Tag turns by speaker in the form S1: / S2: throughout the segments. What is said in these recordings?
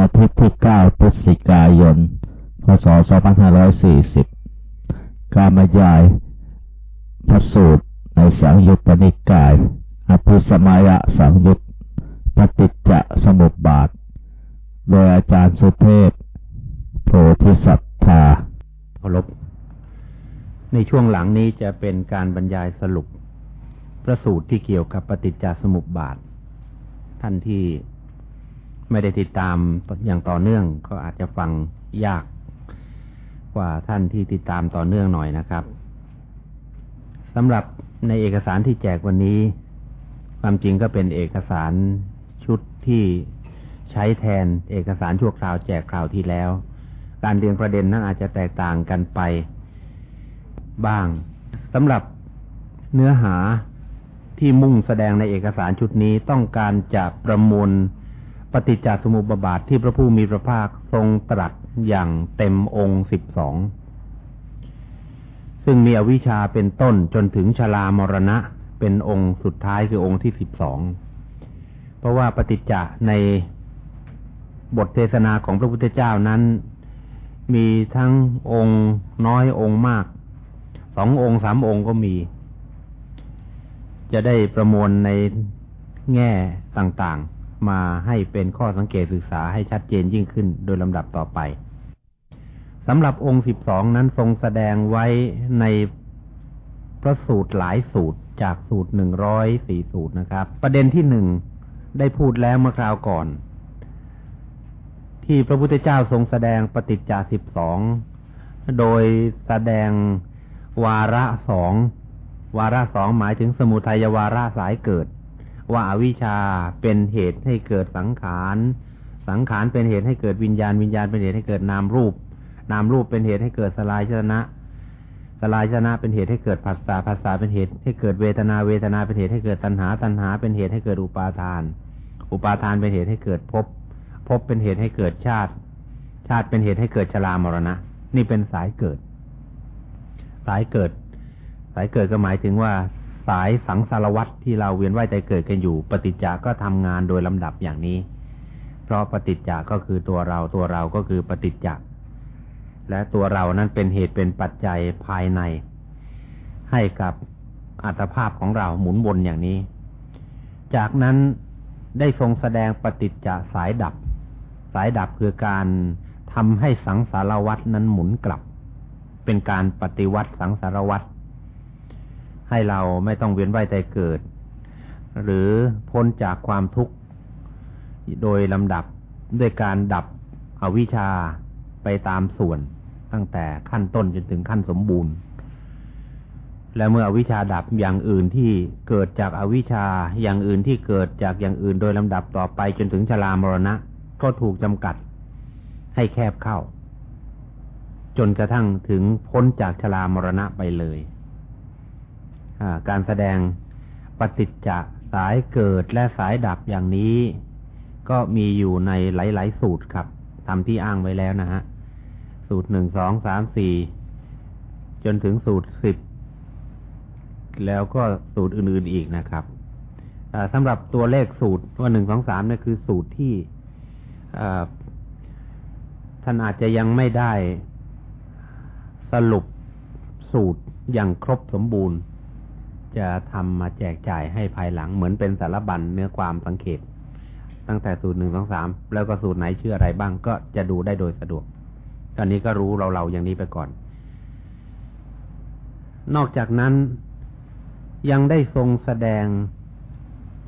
S1: อาทิตย์ที่ 9 พฤศจิกายน พศ 2540 การบรรยายพระสูตรในสังยุตตนิกาย อภิสมัยะสังยุตปฏิจจสมุปบาท โดยอาจารย์สุเทพ โพธิสัตธา
S2: เคารพในช่วงหลังนี้จะเป็นการบรรยายสรุป พระสูตรที่เกี่ยวกับปฏิจจสมุปบาท ท่านที่ ไม่ได้ติดตามอย่างต่อเนื่องก็อาจจะฟังยากกว่าท่านที่ติดตามต่อเนื่องหน่อยนะครับสำหรับในเอกสารที่แจกวันนี้ ความจริงก็เป็นเอกสารชุดที่ใช้แทนเอกสารชั่วคราวแจกคราวที่แล้ว การเรียงประเด็นนั้นอาจจะแตกต่างกันไปบ้างสำหรับเนื้อหาที่มุ่งแสดงในเอกสารชุดนี้ต้องการจะประมวล ปฏิจจสมุปบาทที่พระผู้มีพระภาคทรงตรัสอย่างเต็มองค์สิบสอง ซึ่งมีอวิชชาเป็นต้นจนถึงชรามรณะ เป็นองค์สุดท้ายคือองค์ที่สิบสอง เพราะว่าปฏิจจในบทเทศนาของพระพุทธเจ้านั้น มีทั้งองค์น้อยองค์มาก สององค์สามองค์ก็มี จะได้ประมวลในแง่ต่างๆ มาให้เป็นข้อสังเกตศึกษาให้ชัดเจนยิ่งขึ้นโดยลำดับต่อไปสำหรับองค์สิบสองนั้นทรงแสดงไว้ในพระสูตรหลายสูตรจากสูตรหนึ่งร้อยสี่สูตรนะครับ ประเด็นที่หนึ่งได้พูดแล้วเมื่อคราวก่อน ที่พระพุทธเจ้าทรงแสดงปฏิจจาสิบสองโดยแสดงวาระสองวาระสองหมายถึงสมุทัยวาระสายเกิด ว่าอวิชชาเป็นเหตุให้เกิดสังขาร สังขารเป็นเหตุให้เกิดวิญญาณ วิญญาณเป็นเหตุให้เกิดนามรูป นามรูปเป็นเหตุให้เกิดสลายชนะสลายชนะเป็นเหตุให้เกิดผัสสะผัสสะเป็นเหตุให้เกิดเวทนา เวทนาเป็นเหตุให้เกิดตัณหา ตัณหาเป็นเหตุให้เกิดอุปาทาน อุปาทานเป็นเหตุให้เกิดภพ ภพเป็นเหตุให้เกิดชาติ ชาติเป็นเหตุให้เกิดชรามรณะ นี่เป็นสายเกิด สายเกิด สายเกิดก็หมายถึงว่า สายสังสารวัตรที่เราเวียนว่ายใจเกิดกันอยู่ ปฏิจจาก็ทำงานโดยลำดับอย่างนี้ เพราะปฏิจจาก็คือตัวเราตัวเราก็คือปฏิจจและตัวเรานั้นเป็นเหตุเป็นปัจจัยภายใน ให้กับอัตภาพของเราหมุนวนอย่างนี้ จากนั้นได้ทรงแสดงปฏิจจสายดับ สายดับคือการทำให้สังสารวัตนั้นหมุนกลับ เป็นการปฏิวัติสังสารวัตร ให้เราไม่ต้องเวียนว่ายใจเกิด หรือพ้นจากความทุกข์โดยลำดับด้วยการดับอวิชชาไปตามส่วน ตั้งแต่ขั้นต้นจนถึงขั้นสมบูรณ์ และเมื่ออวิชชาดับอย่างอื่นที่เกิดจากอวิชชาอย่างอื่นที่เกิดจากอย่างอื่นโดยลำดับต่อไปจนถึงชรามรณะ ก็ถูกจำกัดให้แคบเข้า จนกระทั่งถึงพ้นจากชรามรณะไปเลย การแสดงปฏิจจะสายเกิดและสายดับอย่างนี้ ก็มีอยู่ในหลาย ๆ สูตรครับทำที่อ้างไว้แล้วนะฮะ สูตรหนึ่งสองสามสี่จนถึงสูตรสิบแล้วก็สูตรอื่น ๆอีกนะครับสำหรับตัวเลขสูตรว่าหนึ่งสองสามเนี่ยคือสูตรที่ท่านอาจจะยังไม่ได้สรุปสูตรอย่างครบสมบูรณ์ จะทำมาแจกจ่ายให้ภายหลังเหมือนเป็นสารบัญเนื้อความสังเขต ตั้งแต่สูตรหนึ่งสองสามแล้วก็สูตรไหนชื่ออะไรบ้างก็จะดูได้โดยสะดวก ตอนนี้ก็รู้เราเราอย่างนี้ไปก่อน นอกจากนั้นยังได้ทรงแสดง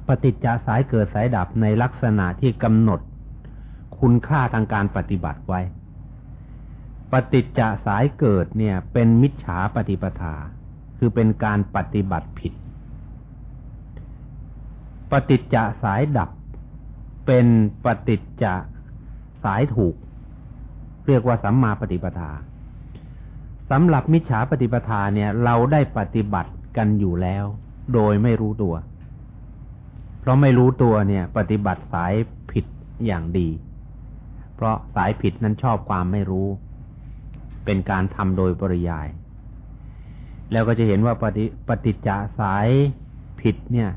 S2: ปฏิจจสายเกิดสายดับในลักษณะที่กำหนดคุณค่าทางการปฏิบัติไว้ ปฏิจจสายเกิดเนี่ย เป็นมิจฉาปฏิปทา คือเป็นการปฏิบัติผิด ปฏิจจะสายดับ เป็นปฏิจจะสายถูก เรียกว่าสัมมาปฏิปทาสำหรับมิจฉาปฏิปทาเนี่ย เราได้ปฏิบัติกันอยู่แล้ว โดยไม่รู้ตัว เพราะไม่รู้ตัวเนี่ย ปฏิบัติสายผิดอย่างดี เพราะสายผิดนั้นชอบความไม่รู้ เป็นการทำโดยปริยาย แล้วก็จะเห็นว่าปฏิปฏิจจสายผิดเนี่ย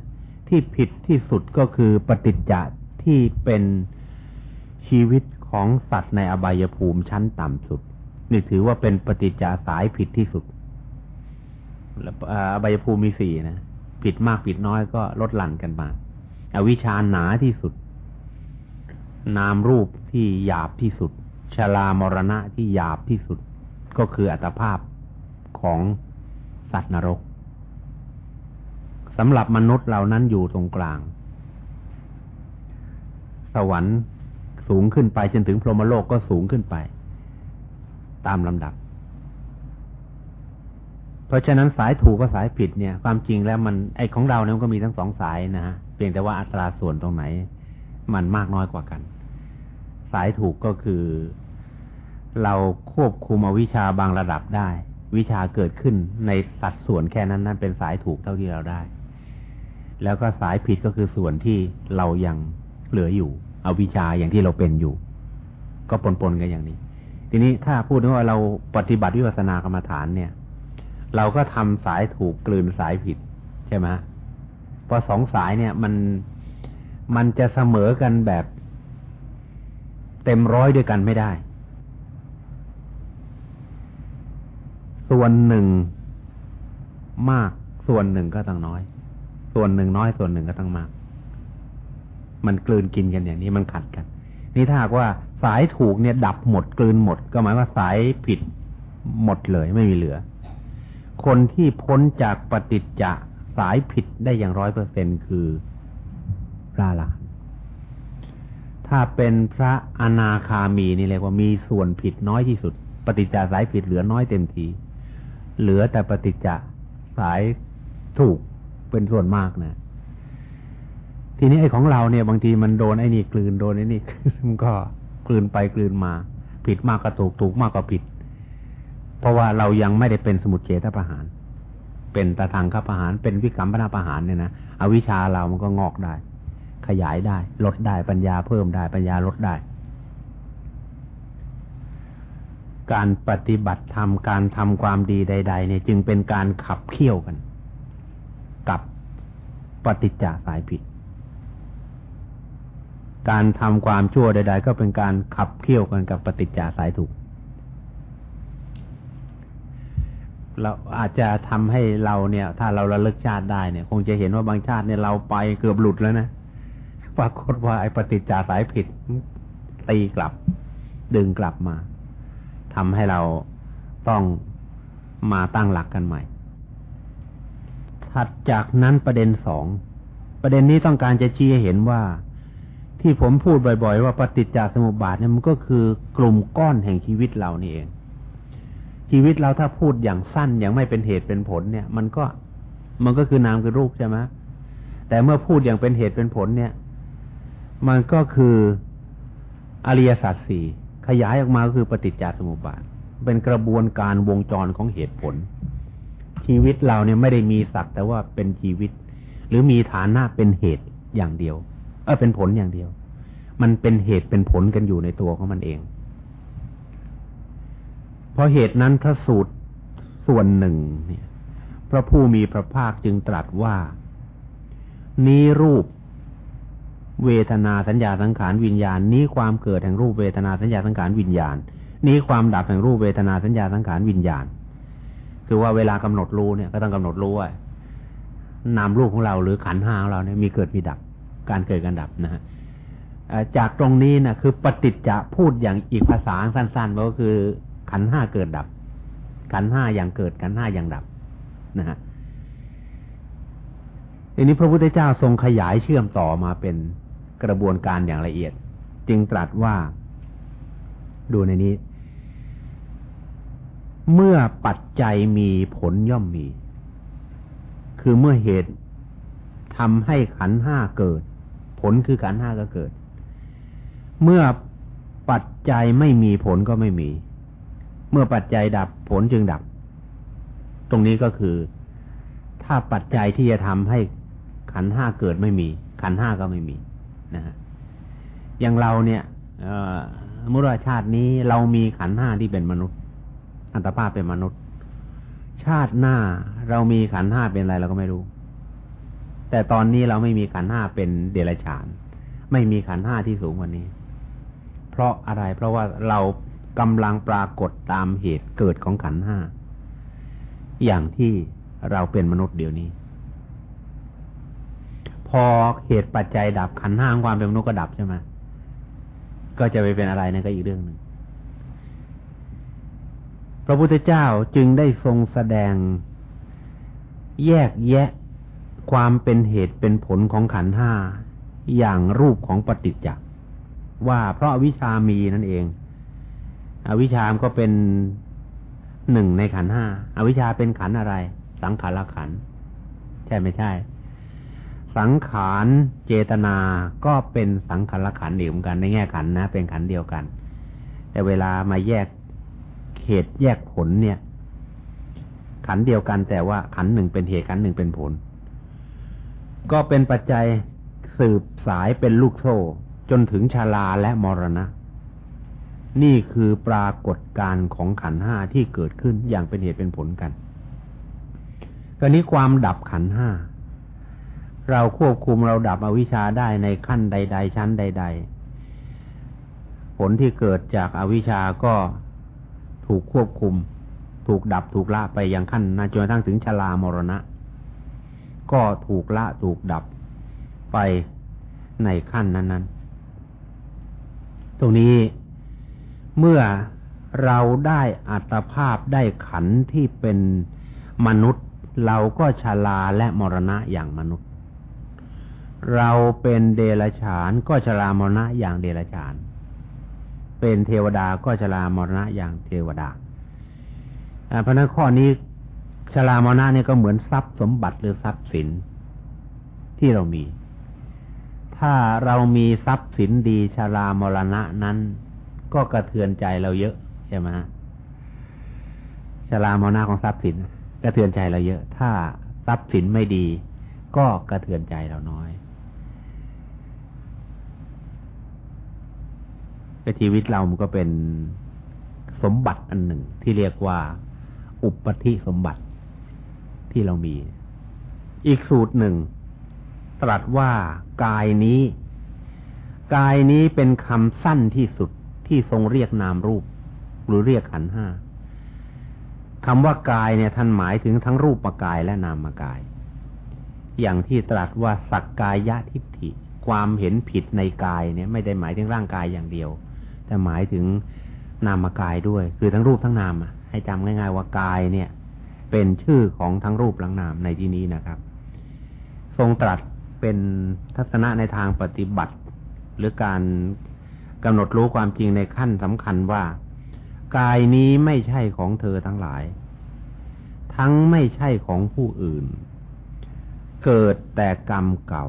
S2: ที่ผิดที่สุดก็คือปฏิจจที่เป็นชีวิตของสัตว์ในอบายภูมิชั้นต่ำสุด นี่ถือว่าเป็นปฏิจจาสายผิดที่สุดอบายภูมิมีสี่นะผิดมากผิดน้อยก็ลดหลั่นกันมาอาวิชาหนาที่สุด นามรูปที่หยาบที่สุดชรามรณะที่หยาบที่สุด ก็คืออัตภาพของ สัตว์นรกสำหรับมนุษย์เหล่านั้นอยู่ตรงกลาง สวรรค์สูงขึ้นไปจนถึงพรหมโลกก็สูงขึ้นไป ตามลำดับ เพราะฉะนั้นสายถูกกับสายผิดเนี่ย ความจริงแล้วมันไอของเราเนี่ยมันก็มีทั้งสองสายนะฮะเพียงแต่ว่าอัตราส่วนตรงไหน มันมากน้อยกว่ากัน สายถูกก็คือเราควบคุมอวิชาบางระดับได้ วิชาเกิดขึ้นในสัดส่วนแค่นั้นนั้นเป็นสายถูกเท่าที่เราได้ แล้วก็สายผิดก็คือส่วนที่เรายังเหลืออยู่ เอาวิชาอย่างที่เราเป็นอยู่ ก็ปนๆกันอย่างนี้ ทีนี้ถ้าพูดว่าเราปฏิบัติวิปัสสนากรรมฐานเนี่ย เราก็ทำสายถูกกลืนสายผิดใช่ไหมพอสองสายเนี่ย มันมันจะเสมอกันแบบ เต็มร้อยด้วยกันไม่ได้ ส่วนหนึ่งมาก ส่วนหนึ่งก็ต้องน้อย ส่วนหนึ่งน้อย ส่วนหนึ่งก็ต้องมาก มันกลืนกินกันอย่างนี้มันขัดกัน นี่ถ้าหากว่าสายถูกเนี่ยดับหมดกลืนหมด ก็หมายว่าสายผิดหมดเลยไม่มีเหลือ คนที่พ้นจากปฏิจจะสายผิดได้อย่างร้อยเปอร์เซ็นคือพระละถ้าเป็นพระอนาคามีนี่เรียกว่ามีส่วนผิดน้อยที่สุด ปฏิจจสายผิดเหลือน้อยเต็มที เหลือแต่ปฏิจจสายถูกเป็นส่วนมากนะ ทีนี้ไอ้ของเราเนี่ย บางทีมันโดนไอ้นี่กลืนโดนไอ้นี่มันก็กลืนไปกลืนมา ผิดมากก็ถูกถูกมากก็ผิด เพราะว่าเรายังไม่ได้เป็นสมุดเฉทประหาร เป็นตะทางข้าประหาร เป็นวิกรรมพนาประหารเนี่ยนะอวิชาเรามันก็งอกได้ ขยายได้ ลดได้ปัญญาเพิ่มได้ปัญญาลดได้ การปฏิบัติธรรมการทำความดีใด ๆ เนี่ย จึงเป็นการขับเคี่ยวกัน กับปฏิจจสายผิด การทำความชั่วใด ๆ ก็เป็นการขับเคี่ยวกันกับปฏิจจสายถูก เราอาจจะทำให้เราเนี่ย ถ้าเราระลึกชาติได้เนี่ย คงจะเห็นว่าบางชาติเนี่ยเราไปเกือบหลุดแล้วนะปรากฏว่าไอ้ปฏิจจสายผิดตีกลับ ดึงกลับมา ทำให้เราต้องมาตั้งหลักกันใหม่ ถัดจากนั้นประเด็นสอง ประเด็นนี้ต้องการจะชี้ให้เห็นว่าที่ผมพูดบ่อยๆ ว่าปฏิจจสมุปบาทเนี่ยมันก็คือกลุ่มก้อนแห่งชีวิตเรานี่เอง ชีวิตเราถ้าพูดอย่างสั้นอย่างไม่เป็นเหตุเป็นผลเนี่ย มันก็มันก็คือนามคือรูปใช่ไหมแต่เมื่อพูดอย่างเป็นเหตุเป็นผลเนี่ย มันก็คืออริยสัจสี่ ขยายออกมาก็คือปฏิจจสมุปบาท เป็นกระบวนการวงจรของเหตุผล ชีวิตเราเนี่ยไม่ได้มีสักแต่ว่าเป็นชีวิต หรือมีฐานะเป็นเหตุอย่างเดียว เออเป็นผลอย่างเดียว มันเป็นเหตุเป็นผลกันอยู่ในตัวของมันเอง เพราะเหตุนั้นพระสูตรส่วนหนึ่งเนี่ย พระผู้มีพระภาคจึงตรัสว่า นี้รูป เวทนาสัญญาสังขารวิญญาณ นี้ความเกิดแห่งรูปเวทนาสัญญาสังขารวิญญาณ นี้ความดับแห่งรูปเวทนาสัญญาสังขารวิญญาณ คือว่าเวลากำหนดรู้เนี่ยก็ต้องกำหนดรู้ว่านามรูปของเราหรือขันห้าของเราเนี่ยมีเกิดมีดับ การเกิดการดับนะฮะจากตรงนี้นะคือปฏิจจะพูดอย่างอีกภาษาสั้นๆก็คือ ขันห้าเกิดดับ ขันห้าอย่างเกิดขันห้าอย่างดับนะฮะทีนี้พระพุทธเจ้าทรงขยายเชื่อมต่อมาเป็น กระบวนการอย่างละเอียด จึงตรัสว่า ดูในนี้ เมื่อปัจจัยมีผลย่อมมี คือเมื่อเหตุทำให้ขันห้าเกิด ผลคือขันห้าก็เกิด เมื่อปัจจัยไม่มีผลก็ไม่มี เมื่อปัจจัยดับผลจึงดับ ตรงนี้ก็คือ ถ้าปัจจัยที่จะทำให้ขันห้าเกิดไม่มี ขันห้าก็ไม่มี นะฮะอย่างเราเนี่ยมุราชาตินี้เรามีขันห้าที่เป็นมนุษย์ อัตภาพเป็นมนุษย์ ชาติหน้าเรามีขันห้าเป็นอะไรเราก็ไม่รู้ แต่ตอนนี้เราไม่มีขันห้าเป็นเดรัจฉาน ไม่มีขันห้าที่สูงกว่านี้ เพราะอะไรเพราะว่าเรากำลังปรากฏตามเหตุเกิดของขันห้าอย่างที่เราเป็นมนุษย์เดี๋ยวนี้ พอเหตุปัจจัยดับขันห้างความเป็นมนุษย์ก็ดับใช่ไหมก็จะไปเป็นอะไรนั่นก็อีกเรื่องหนึ่งพระพุทธเจ้าจึงได้ทรงแสดงแยกแยะความเป็นเหตุเป็นผลของขันห้าอย่างรูปของปฏิจจ์ว่าเพราะวิชามีนั่นเองอวิชามก็เป็นหนึ่งในขันห้าอาวิชาเป็นขันอะไร สังขารขันใช่ไม่ใช่ สังขารเจตนาก็เป็นสังขารขันเดียวกันในแง่ขันนะ เป็นขันเดียวกัน แต่เวลามาแยกเหตุแยกผลเนี่ย ขันเดียวกันแต่ว่าขันหนึ่งเป็นเหตุขันหนึ่งเป็นผล ก็เป็นปัจจัยสืบสายเป็นลูกโซ่ จนถึงชาลาและมรณะ นี่คือปรากฏการณ์ของขันห้าที่เกิดขึ้นอย่างเป็นเหตุเป็นผลกันกรณีความดับขันห้า เราควบคุมเราดับอวิชชาได้ในขั้นใด ๆ ชั้นใด ๆ ผลที่เกิดจากอวิชชาก็ถูกควบคุม ถูกดับถูกละไปอย่างขั้นนาจนกระทั่งถึงชรามรณะ ก็ถูกละถูกดับไปในขั้นนั้น ๆ ตรงนี้เมื่อเราได้อัตภาพได้ขันที่เป็นมนุษย์ เราก็ชราและมรณะอย่างมนุษย์ เราเป็นเดรัจฉานก็ชรามรณะอย่างเดรัจฉาน เป็นเทวดาก็ชรามรณะอย่างเทวดาเพราะนั้นข้อนี้ชรามรณะนี่ก็เหมือนทรัพย์สมบัติหรือทรัพย์สินที่เรามี ถ้าเรามีทรัพย์สินดีชรามรณะนั้น ก็กระเทือนใจเราเยอะใช่ไหมชรามรณะของทรัพย์สินกระเทือนใจเราเยอะ ถ้าทรัพย์สินไม่ดี ก็กระเทือนใจเราน้อย แต่ชีวิตเรามันก็เป็นสมบัติอันหนึ่ง ที่เรียกว่าอุปธิสมบัติที่เรามี อีกสูตรหนึ่ง ตรัสว่ากายนี้ กายนี้เป็นคำสั้นที่สุดที่ทรงเรียกนามรูป หรือเรียกขันห้าคำว่ากายเนี่ยท่านหมายถึงทั้งรูปกายและนามกาย อย่างที่ตรัสว่าสักกายะทิฏฐิ ความเห็นผิดในกายเนี่ย ไม่ได้หมายถึงร่างกายอย่างเดียว แต่หมายถึงนามกายด้วย คือทั้งรูปทั้งนามให้จำง่าย ๆว่ากายเนี่ย เป็นชื่อของทั้งรูปและนามในที่นี้นะครับ ทรงตรัสเป็นทัศนะในทางปฏิบัติ หรือการกำหนดรู้ความจริงในขั้นสำคัญว่า กายนี้ไม่ใช่ของเธอทั้งหลาย ทั้งไม่ใช่ของผู้อื่น เกิดแต่กรรมเก่า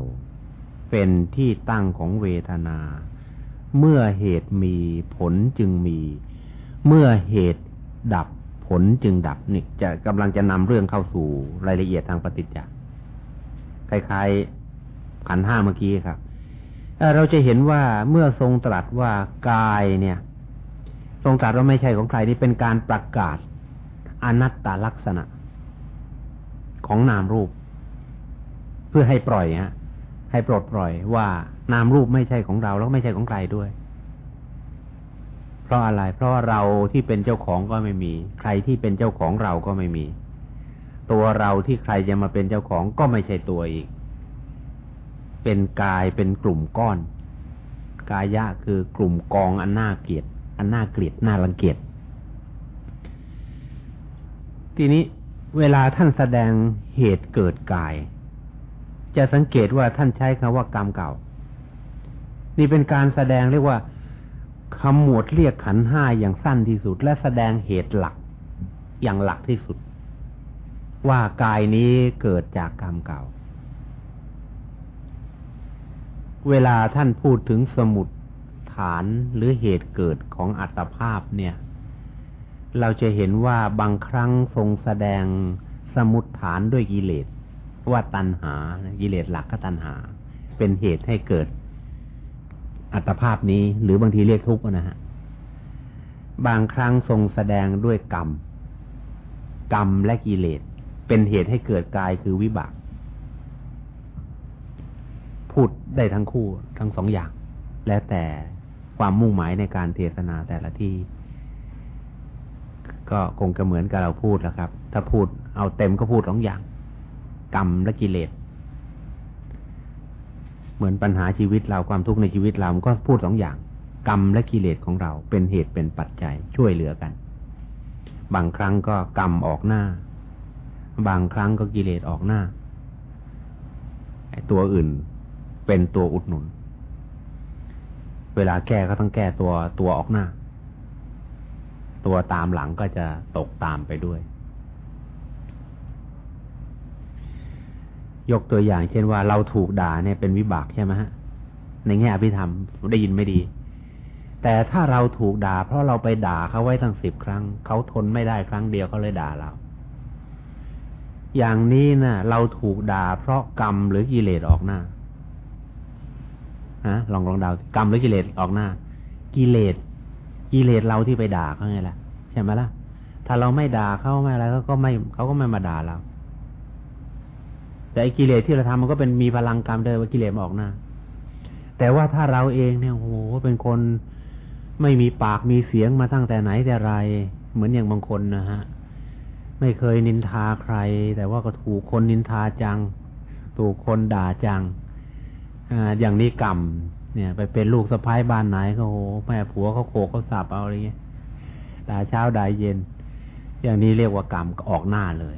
S2: เป็นที่ตั้งของเวทนา เมื่อเหตุมีผลจึงมี เมื่อเหตุดับผลจึงดับนี่จะกำลังจะนำเรื่องเข้าสู่รายละเอียดทางปฏิจจ์คล้ายๆขันห้าเมื่อกี้ครับเราจะเห็นว่าเมื่อทรงตรัสว่ากายเนี่ย ทรงตรัสว่าไม่ใช่ของใครนี่เป็นการประกาศอนัตตลักษณะของนามรูป เพื่อให้ปล่อยฮะ ให้ปลดปล่อยว่านามรูปไม่ใช่ของเราแล้วไม่ใช่ของใครด้วย เพราะอะไร เพราะเราที่เป็นเจ้าของก็ไม่มี ใครที่เป็นเจ้าของเราก็ไม่มี ตัวเราที่ใครจะมาเป็นเจ้าของก็ไม่ใช่ตัวอีก เป็นกายเป็นกลุ่มก้อน กายะคือกลุ่มกองอันน่าเกลียด อันน่าเกลียดน่ารังเกียจทีนี้เวลาท่านแสดงเหตุเกิดกาย จะสังเกตว่าท่านใช้คำว่ากรรมเก่า นี่เป็นการแสดงเรียกว่าคำหมวดเรียกขันห้าอย่างสั้นที่สุด และแสดงเหตุหลักอย่างหลักที่สุด ว่ากายนี้เกิดจากกรรมเก่า เวลาท่านพูดถึงสมุดฐานหรือเหตุเกิดของอัตภาพเนี่ย เราจะเห็นว่าบางครั้งทรงแสดงสมุดฐานด้วยกิเลส ว่าตัณหากิเลสหลักก็ตัณหา เป็นเหตุให้เกิดอัตภาพนี้ หรือบางทีเรียกทุกข์นะฮะบางครั้งทรงแสดงด้วยกรรม กรรมและกิเลส เป็นเหตุให้เกิดกายคือวิบาก พูดได้ทั้งคู่ทั้งสองอย่าง แล้วแต่ความมุ่งหมายในการเทศนาแต่ละที่ ก็คงจะเหมือนกับเราพูดแล้วครับ ถ้าพูดเอาเต็มก็พูดสองอย่าง กรรมและกิเลส เหมือนปัญหาชีวิตเราความทุกข์ในชีวิตเราก็พูดสองอย่าง กรรมและกิเลสของเราเป็นเหตุเป็นปัจจัยช่วยเหลือกัน บางครั้งก็กรรมออกหน้า บางครั้งก็กิเลสออกหน้าตัวอื่นเป็นตัวอุดหนุน เวลาแก้ก็ต้องแก้ตัวตัวออกหน้า ตัวตามหลังก็จะตกตามไปด้วย ยกตัวอย่าง เช่นว่าเราถูกด่าเนี่ยเป็นวิบากใช่ไหมฮะในแง่อภิธรรมได้ยินไม่ดี แต่ถ้าเราถูกด่า เพราะเราไปด่าเขาไว้ตั้งสิบครั้ง เขาทนไม่ได้ครั้งเดียวเขาเลยด่าเรา อย่างนี้นะ่ะ เราถูกด่า เพราะกรรมหรือกิเลสออกหน้าฮะลองลองเดากรรมหรือกิเลสออกหน้า กิเลสกิเลสเราที่ไปด่าเขาไงล่ะใช่ไหมล่ะถ้าเราไม่ด่าเขาไม่อะไรเขาก็ไม่เขาก็ไม่มาด่าเรา แต่กิเลสที่เราทำมันก็เป็นมีพลังกรรมเดิมว่ากิเลสออกหน้า แต่ว่าถ้าเราเองเนี่ยโอ้โหเป็นคนไม่มีปากมีเสียงมาตั้งแต่ไหนแต่ไร เหมือนอย่างบางคนนะฮะ ไม่เคยนินทาใคร แต่ว่าก็ถูกคนนินทาจัง ถูกคนด่าจังอ่าอย่างนี้กรรมเนี่ย ไปเป็นลูกสะพ้ายบ้านไหนก็โหแม่ผัวเขาโขกเขาสับเอาอะไรเงี้ยด่าเช้าด่าเย็น อย่างนี้เรียกว่ากรรมออกหน้าเลย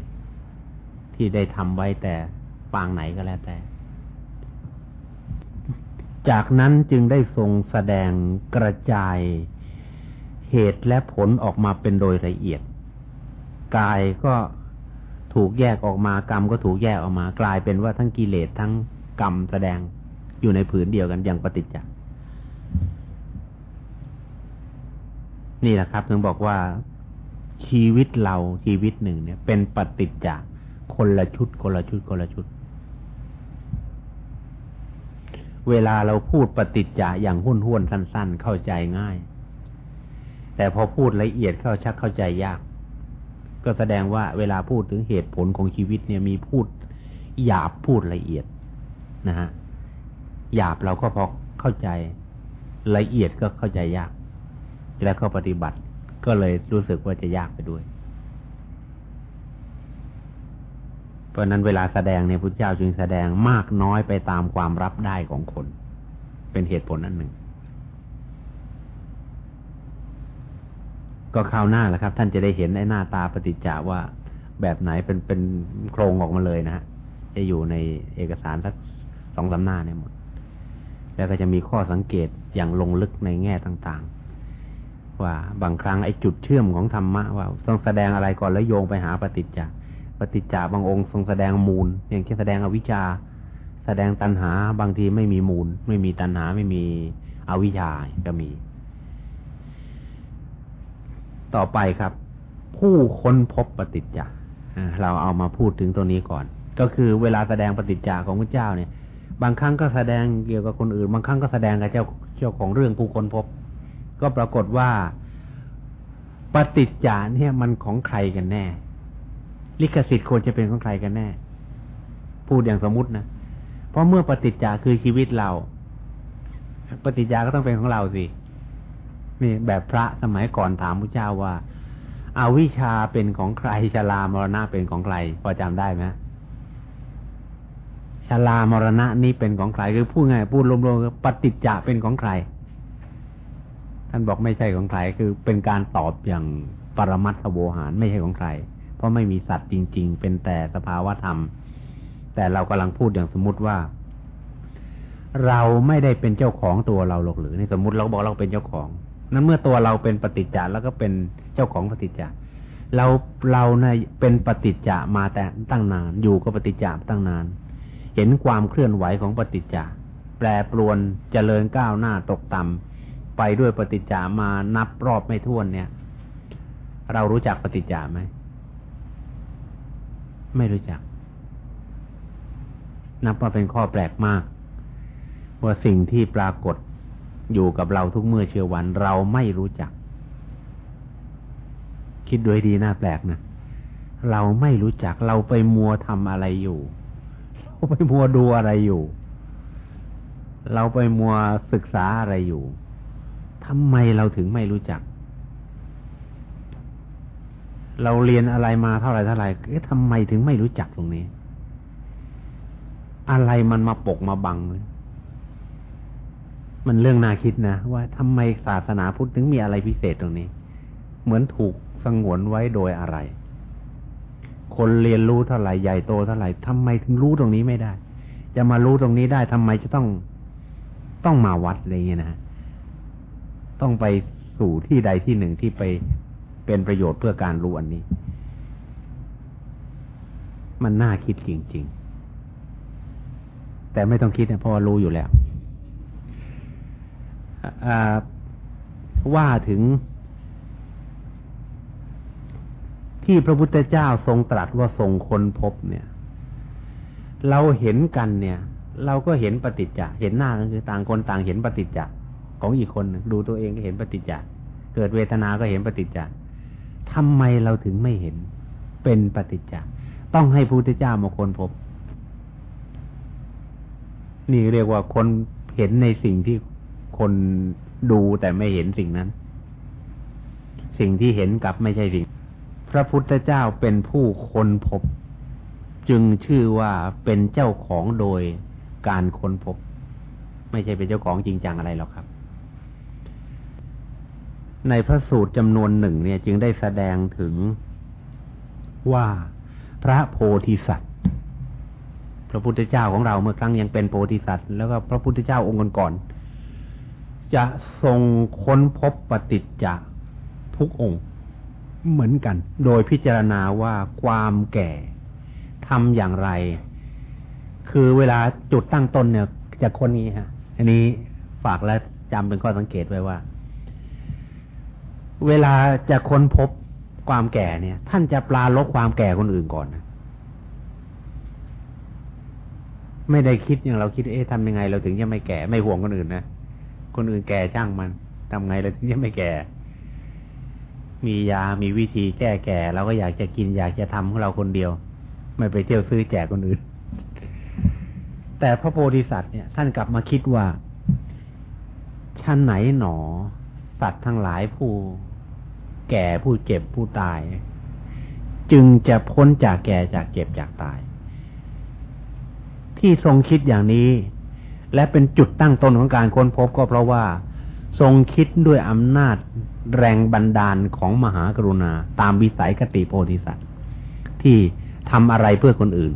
S2: ที่ได้ทำไว้แต่ ปางไหนก็แล้วแต่ จากนั้นจึงได้ทรงแสดงกระจายเหตุและผลออกมาเป็นโดยละเอียด กายก็ถูกแยกออกมากรรมก็ถูกแยกออกมากลายเป็นว่าทั้งกิเลสทั้งกรรมแสดงอยู่ในผืนเดียวกันอย่างปฏิจจ์นี่แหละครับถึงบอกว่าชีวิตเราชีวิตหนึ่งเนี่ย เป็นปฏิจจ์คนละชุดคนละชุดคนละชุด เวลาเราพูดปฏิจจ์อย่างหุ้นห้วนสั้น ๆ เข้าใจง่าย แต่พอพูดละเอียดเข้าชักเข้าใจยาก ก็แสดงว่าเวลาพูดถึงเหตุผลของชีวิตเนี่ยมีพูดหยาบพูดละเอียดนะฮะหยาบเราก็พอเข้าใจละเอียดก็เข้าใจยาก แล้วก็ปฏิบัติก็เลยรู้สึกว่าจะยากไปด้วย เพ ราะนั้นเวลาแสดงเนี่ยพุทธเจ้าจึงแสดงมากน้อยไปตามความรับได้ของคน เป็นเหตุผลอันหนึ่ง ก็คราวหน้าแหละครับ ท่านจะได้เห็นในหน้าตาปฏิจจาว่าแบบไหนเป็นเป็นโครงออกมาเลยนะฮะจะอยู่ในเอกสารสักสองสาหน้าเนี่ยหมด แล้วก็จะมีข้อสังเกตอย่างลงลึกในแง่ต่างๆ ว่าบางครั้งไอ้จุดเชื่อมของธรรมะว่า ต้องแสดงอะไรก่อนแล้วโยงไปหาปฏิจจา ปฏิจจาบางองค์ทรงแสดงมูล อย่างเช่นแสดงอวิชชา แสดงตัณหาบางทีไม่มีมูล ไม่มีตัณหาไม่มีอวิชชาก็มี ต่อไปครับ ผู้ค้นพบปฏิจจ์เราเอามาพูดถึงตัวนี้ก่อน ก็คือเวลาแสดงปฏิจจ์ของพระเจ้าเนี่ย บางครั้งก็แสดงเกี่ยวกับคนอื่น บางครั้งก็แสดงกับเจ้าเจ้าของเรื่องผู้ค้นพบ ก็ปรากฏว่าปฏิจจ์เนี่ยมันของใครกันแน่ ลิขสิทธิ์ควรจะเป็นของใครกันแน่ พูดอย่างสมมตินะ เพราะเมื่อปฏิจจ์คือชีวิตเรา ปฏิจจ์ก็ต้องเป็นของเราสิ นี่แบบพระสมัยก่อนถามพระเจ้าว่าอาวิชาเป็นของใครชลามรณะเป็นของใคร พอจำได้ไหมชลามรณะนี้เป็นของใครคือพูดไงพูดรวมๆปฏิจจะเป็นของใคร ท่านบอกไม่ใช่ของใครคือเป็นการตอบอย่างปรมัตถโวหารไม่ใช่ของใคร เพราะไม่มีสัตว์จริง ๆ เป็นแต่สภาวะธรรม แต่เรากำลังพูดอย่างสมมติว่า เราไม่ได้เป็นเจ้าของตัวเราหรอกหรือในสมมติเราบอกเราเป็นเจ้าของ นั้นเมื่อตัวเราเป็นปฏิจจาแล้วก็เป็นเจ้าของปฏิจจาเราเราเนี่ยเป็นปฏิจจามาแต่ตั้งนาน อยู่กับปฏิจจาตั้งนาน เห็นความเคลื่อนไหวของปฏิจจาแปรปรวนเจริญก้าวหน้าตกต่ำไปด้วยปฏิจจามานับรอบไม่ถ้วนเนี่ย เรารู้จักปฏิจจาไหม ไม่รู้จัก นับว่าเป็นข้อแปลกมาก ว่าสิ่งที่ปรากฏอยู่กับเราทุกเมื่อเชื่อวันเราไม่รู้จัก คิดด้วยดีน่าแปลกนะเราไม่รู้จักเราไปมัวทำอะไรอยู่เราไปมัวดูอะไรอยู่ เราไปมัวศึกษาอะไรอยู่ทำไมเราถึงไม่รู้จัก เราเรียนอะไรมาเท่าไรเท่าไรเอ๊ะทำไมถึงไม่รู้จักตรงนี้ อะไรมันมาปกมาบังเลยมันเรื่องน่าคิดนะว่าทำไมศาสนาพุทธถึงมีอะไรพิเศษตรงนี้ เหมือนถูกสงวนไว้โดยอะไร คนเรียนรู้เท่าไหร่ใหญ่โตเท่าไหร่ทำไมถึงรู้ตรงนี้ไม่ได้ จะมารู้ตรงนี้ได้ทำไมจะต้องต้องมาวัดอะไรเงี้ยนะต้องไปสู่ที่ใดที่หนึ่งที่ไป เป็นประโยชน์เพื่อการรู้อันนี้ มันน่าคิดจริง ๆ แต่ไม่ต้องคิดนะเพราะว่ารู้อยู่แล้วว่าถึง ที่พระพุทธเจ้าทรงตรัสว่าทรงคนพบเนี่ย เราเห็นกันเนี่ย เราก็เห็นปฏิจจะเห็นหน้ากันคือต่างคนต่างเห็นปฏิจจะของอีกคนดูตัวเองก็เห็นปฏิจจะเกิดเวทนาก็เห็นปฏิจจะ ทำไมเราถึงไม่เห็น เป็นปฏิจจะต้องให้พระพุทธเจ้ามาคนพบ นี่เรียกว่าคนเห็นในสิ่งที่คนดูแต่ไม่เห็นสิ่งนั้น สิ่งที่เห็นกับไม่ใช่สิ่ง พระพุทธเจ้าเป็นผู้คนพบ จึงชื่อว่าเป็นเจ้าของโดยการค้นพบ ไม่ใช่เป็นเจ้าของจริงจังอะไรหรอกครับ ในพระสูตรจำนวนหนึ่งเนี่ย จึงได้แสดงถึงว่าพระโพธิสัตว์ พระพุทธเจ้าของเราเมื่อครั้งยังเป็นโพธิสัตว์ แล้วก็พระพุทธเจ้าองค์ก่อนจะทรงค้นพบปฏิจจะทุกองค์เหมือนกัน โดยพิจารณาว่าความแก่ทำอย่างไร คือเวลาจุดตั้งต้นเนี่ยจะคนนี้ฮะ อันนี้ฝากและจำเป็นข้อสังเกตไว้ว่า เวลาจะค้นพบความแก่เนี่ย ท่านจะปลาลบความแก่คนอื่นก่อนนะไม่ได้คิดอย่างเราคิดเอ๊ะทำยังไง เราถึงจะไม่แก่ ไม่ห่วงคนอื่นนะคนอื่นแก่ช่างมันทำไงเราถึงจะไม่แก่ มียามีวิธีแก้แก่เราก็อยากจะกินอยากจะทำของเราคนเดียว ไม่ไปเที่ยวซื้อแจกคนอื่น แต่พระโพธิสัตว์เนี่ย ท่านกลับมาคิดว่าชั้นไหนหนอ สัตว์ทั้งหลายผู้ แก่ผู้เจ็บผู้ตาย จึงจะพ้นจากแก่จากเจ็บจากตาย ที่ทรงคิดอย่างนี้ และเป็นจุดตั้งต้นของการค้นพบก็เพราะว่า ทรงคิดด้วยอำนาจแรงบันดาลของมหากรุณา ตามวิสัยกติโพธิสัตว์ที่ทำอะไรเพื่อคนอื่น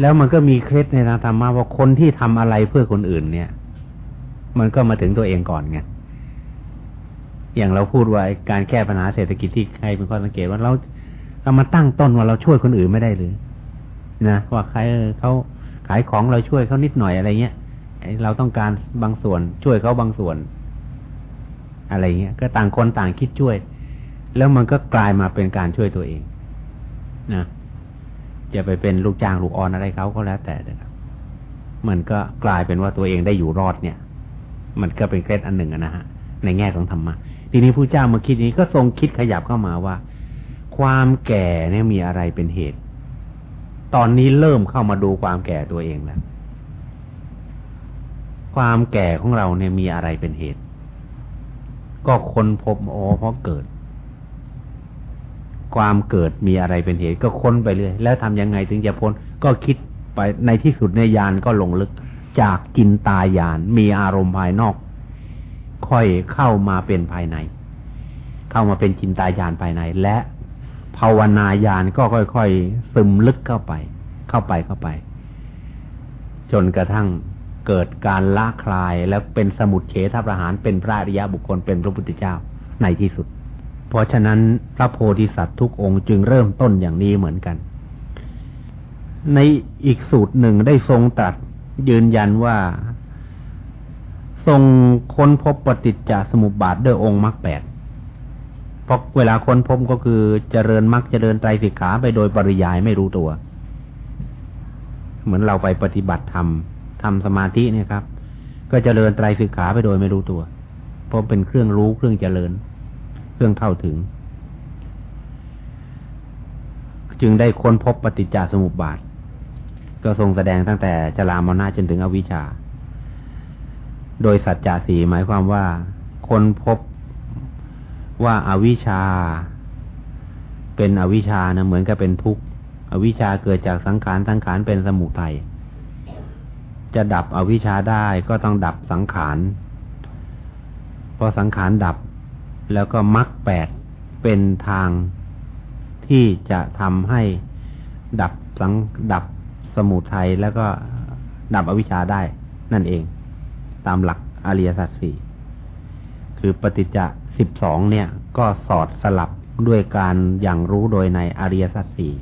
S2: แล้วมันก็มีเคล็ดในทางธรรมะว่าคนที่ทำอะไรเพื่อคนอื่นเนี่ย มันก็มาถึงตัวเองก่อนไง อย่างเราพูดว่าการแก้ปัญหาเศรษฐกิจที่ใครเป็นข้อสังเกตว่าเราเรามาตั้งต้นว่าเราช่วยคนอื่นไม่ได้หรือนะว่าใครเขาขายของเราช่วยเขานิดหน่อยอะไรเงี้ยเราต้องการบางส่วน ช่วยเขาบางส่วน อะไรเงี้ยก็ต่างคนต่างคิดช่วย แล้วมันก็กลายมาเป็นการช่วยตัวเองนะจะไปเป็นลูกจ้างลูกออนอะไรเขาก็แล้วแต่นะครับมันก็กลายเป็นว่าตัวเองได้อยู่รอดเนี่ย มันก็เป็นเคล็ดอันหนึ่งนะฮะในแง่ของธรรมะ ทีนี้ผู้เจ้ามาคิดนี้ก็ทรงคิดขยับเข้ามาว่า ความแก่เนี่ยมีอะไรเป็นเหตุ ตอนนี้เริ่มเข้ามาดูความแก่ตัวเองแล้วความแก่ของเราเนี่ยมีอะไรเป็นเหตุ ก็คนพบโอ้เพราะเกิด ความเกิดมีอะไรเป็นเหตุ ก็ค้นไปเรื่อยแล้วทำยังไงถึงจะพ้น ก็คิดไปในที่สุดในยานก็ลงลึกจากจินตายานมีอารมณ์ภายนอก ค่อยเข้ามาเป็นภายใน เข้ามาเป็นจินตายานภายใน และภาวนายานก็ค่อยๆซึมลึกเข้าไป เข้าไปเข้าไป จนกระทั่งเกิดการละคลายแล้วเป็นสมุดเฉทประหารเป็นพระอริยบุคคลเป็นพระพุทธเจ้าในที่สุด เพราะฉะนั้นพระโพธิสัตว์ทุกองค์จึงเริ่มต้นอย่างนี้เหมือนกัน ในอีกสูตรหนึ่งได้ทรงตรัสยืนยันว่า ทรงค้นพบปฏิจจสมุปบาทด้วยองค์มรรคแปดเพราะเวลาค้นพบก็คือเจริญมรรคเจริญไตรสิกขาไปโดยปริยายไม่รู้ตัว เหมือนเราไปปฏิบัติธรรมทำสมาธิเนี่ยครับ ก็เจริญไตรสิกขาไปโดยไม่รู้ตัว เพราะเป็นเครื่องรู้เครื่องเจริญ เครื่องเข้าถึง จึงได้ค้นพบปฏิจจสมุปบาท ก็ทรงแสดงตั้งแต่จรามนาจนถึงอวิชชา โดยสัจจะสีหมายความว่า คนพบว่าอาวิชชา เป็นอวิชชานะเหมือนกับเป็นทุกข์อวิชชาเกิดจากสังขารสังขารเป็นสมุทัยจะดับอวิชชาได้ก็ต้องดับสังขารพอสังขารดับแล้วก็มรรคแปดเป็นทางที่จะทำให้ดับสังดับสมุทัยแล้วก็ดับอวิชชาได้นั่นเอง ตามหลักอริยสัจสี่คือปฏิจจสิบสองเนี่ย ก็สอดสลับด้วยการอย่างรู้โดยในอริยสัจสี่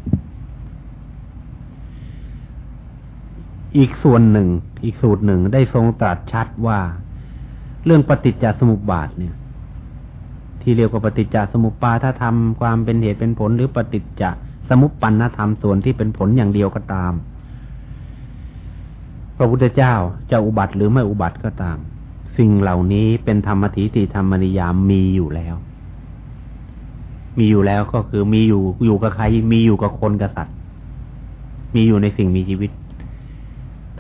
S2: อีกส่วนหนึ่ง อีกสูตรหนึ่งได้ทรงตรัสชัดว่า เรื่องปฏิจจสมุปบาทเนี่ย ที่เรียกว่าปฏิจจสมุปปาถ้าทำความเป็นเหตุเป็นผลหรือปฏิจจสมุปปันธรรมส่วนที่เป็นผลอย่างเดียวก็ตาม พระพุทธเจ้าจะอุบัติหรือไม่อุบัติก็ตาม สิ่งเหล่านี้เป็นธรรมทิฏฐิธรรมนิยามมีอยู่แล้ว มีอยู่แล้วก็คือมีอยู่อยู่กับใครมีอยู่กับคนกับสัตว์ มีอยู่ในสิ่งมีชีวิต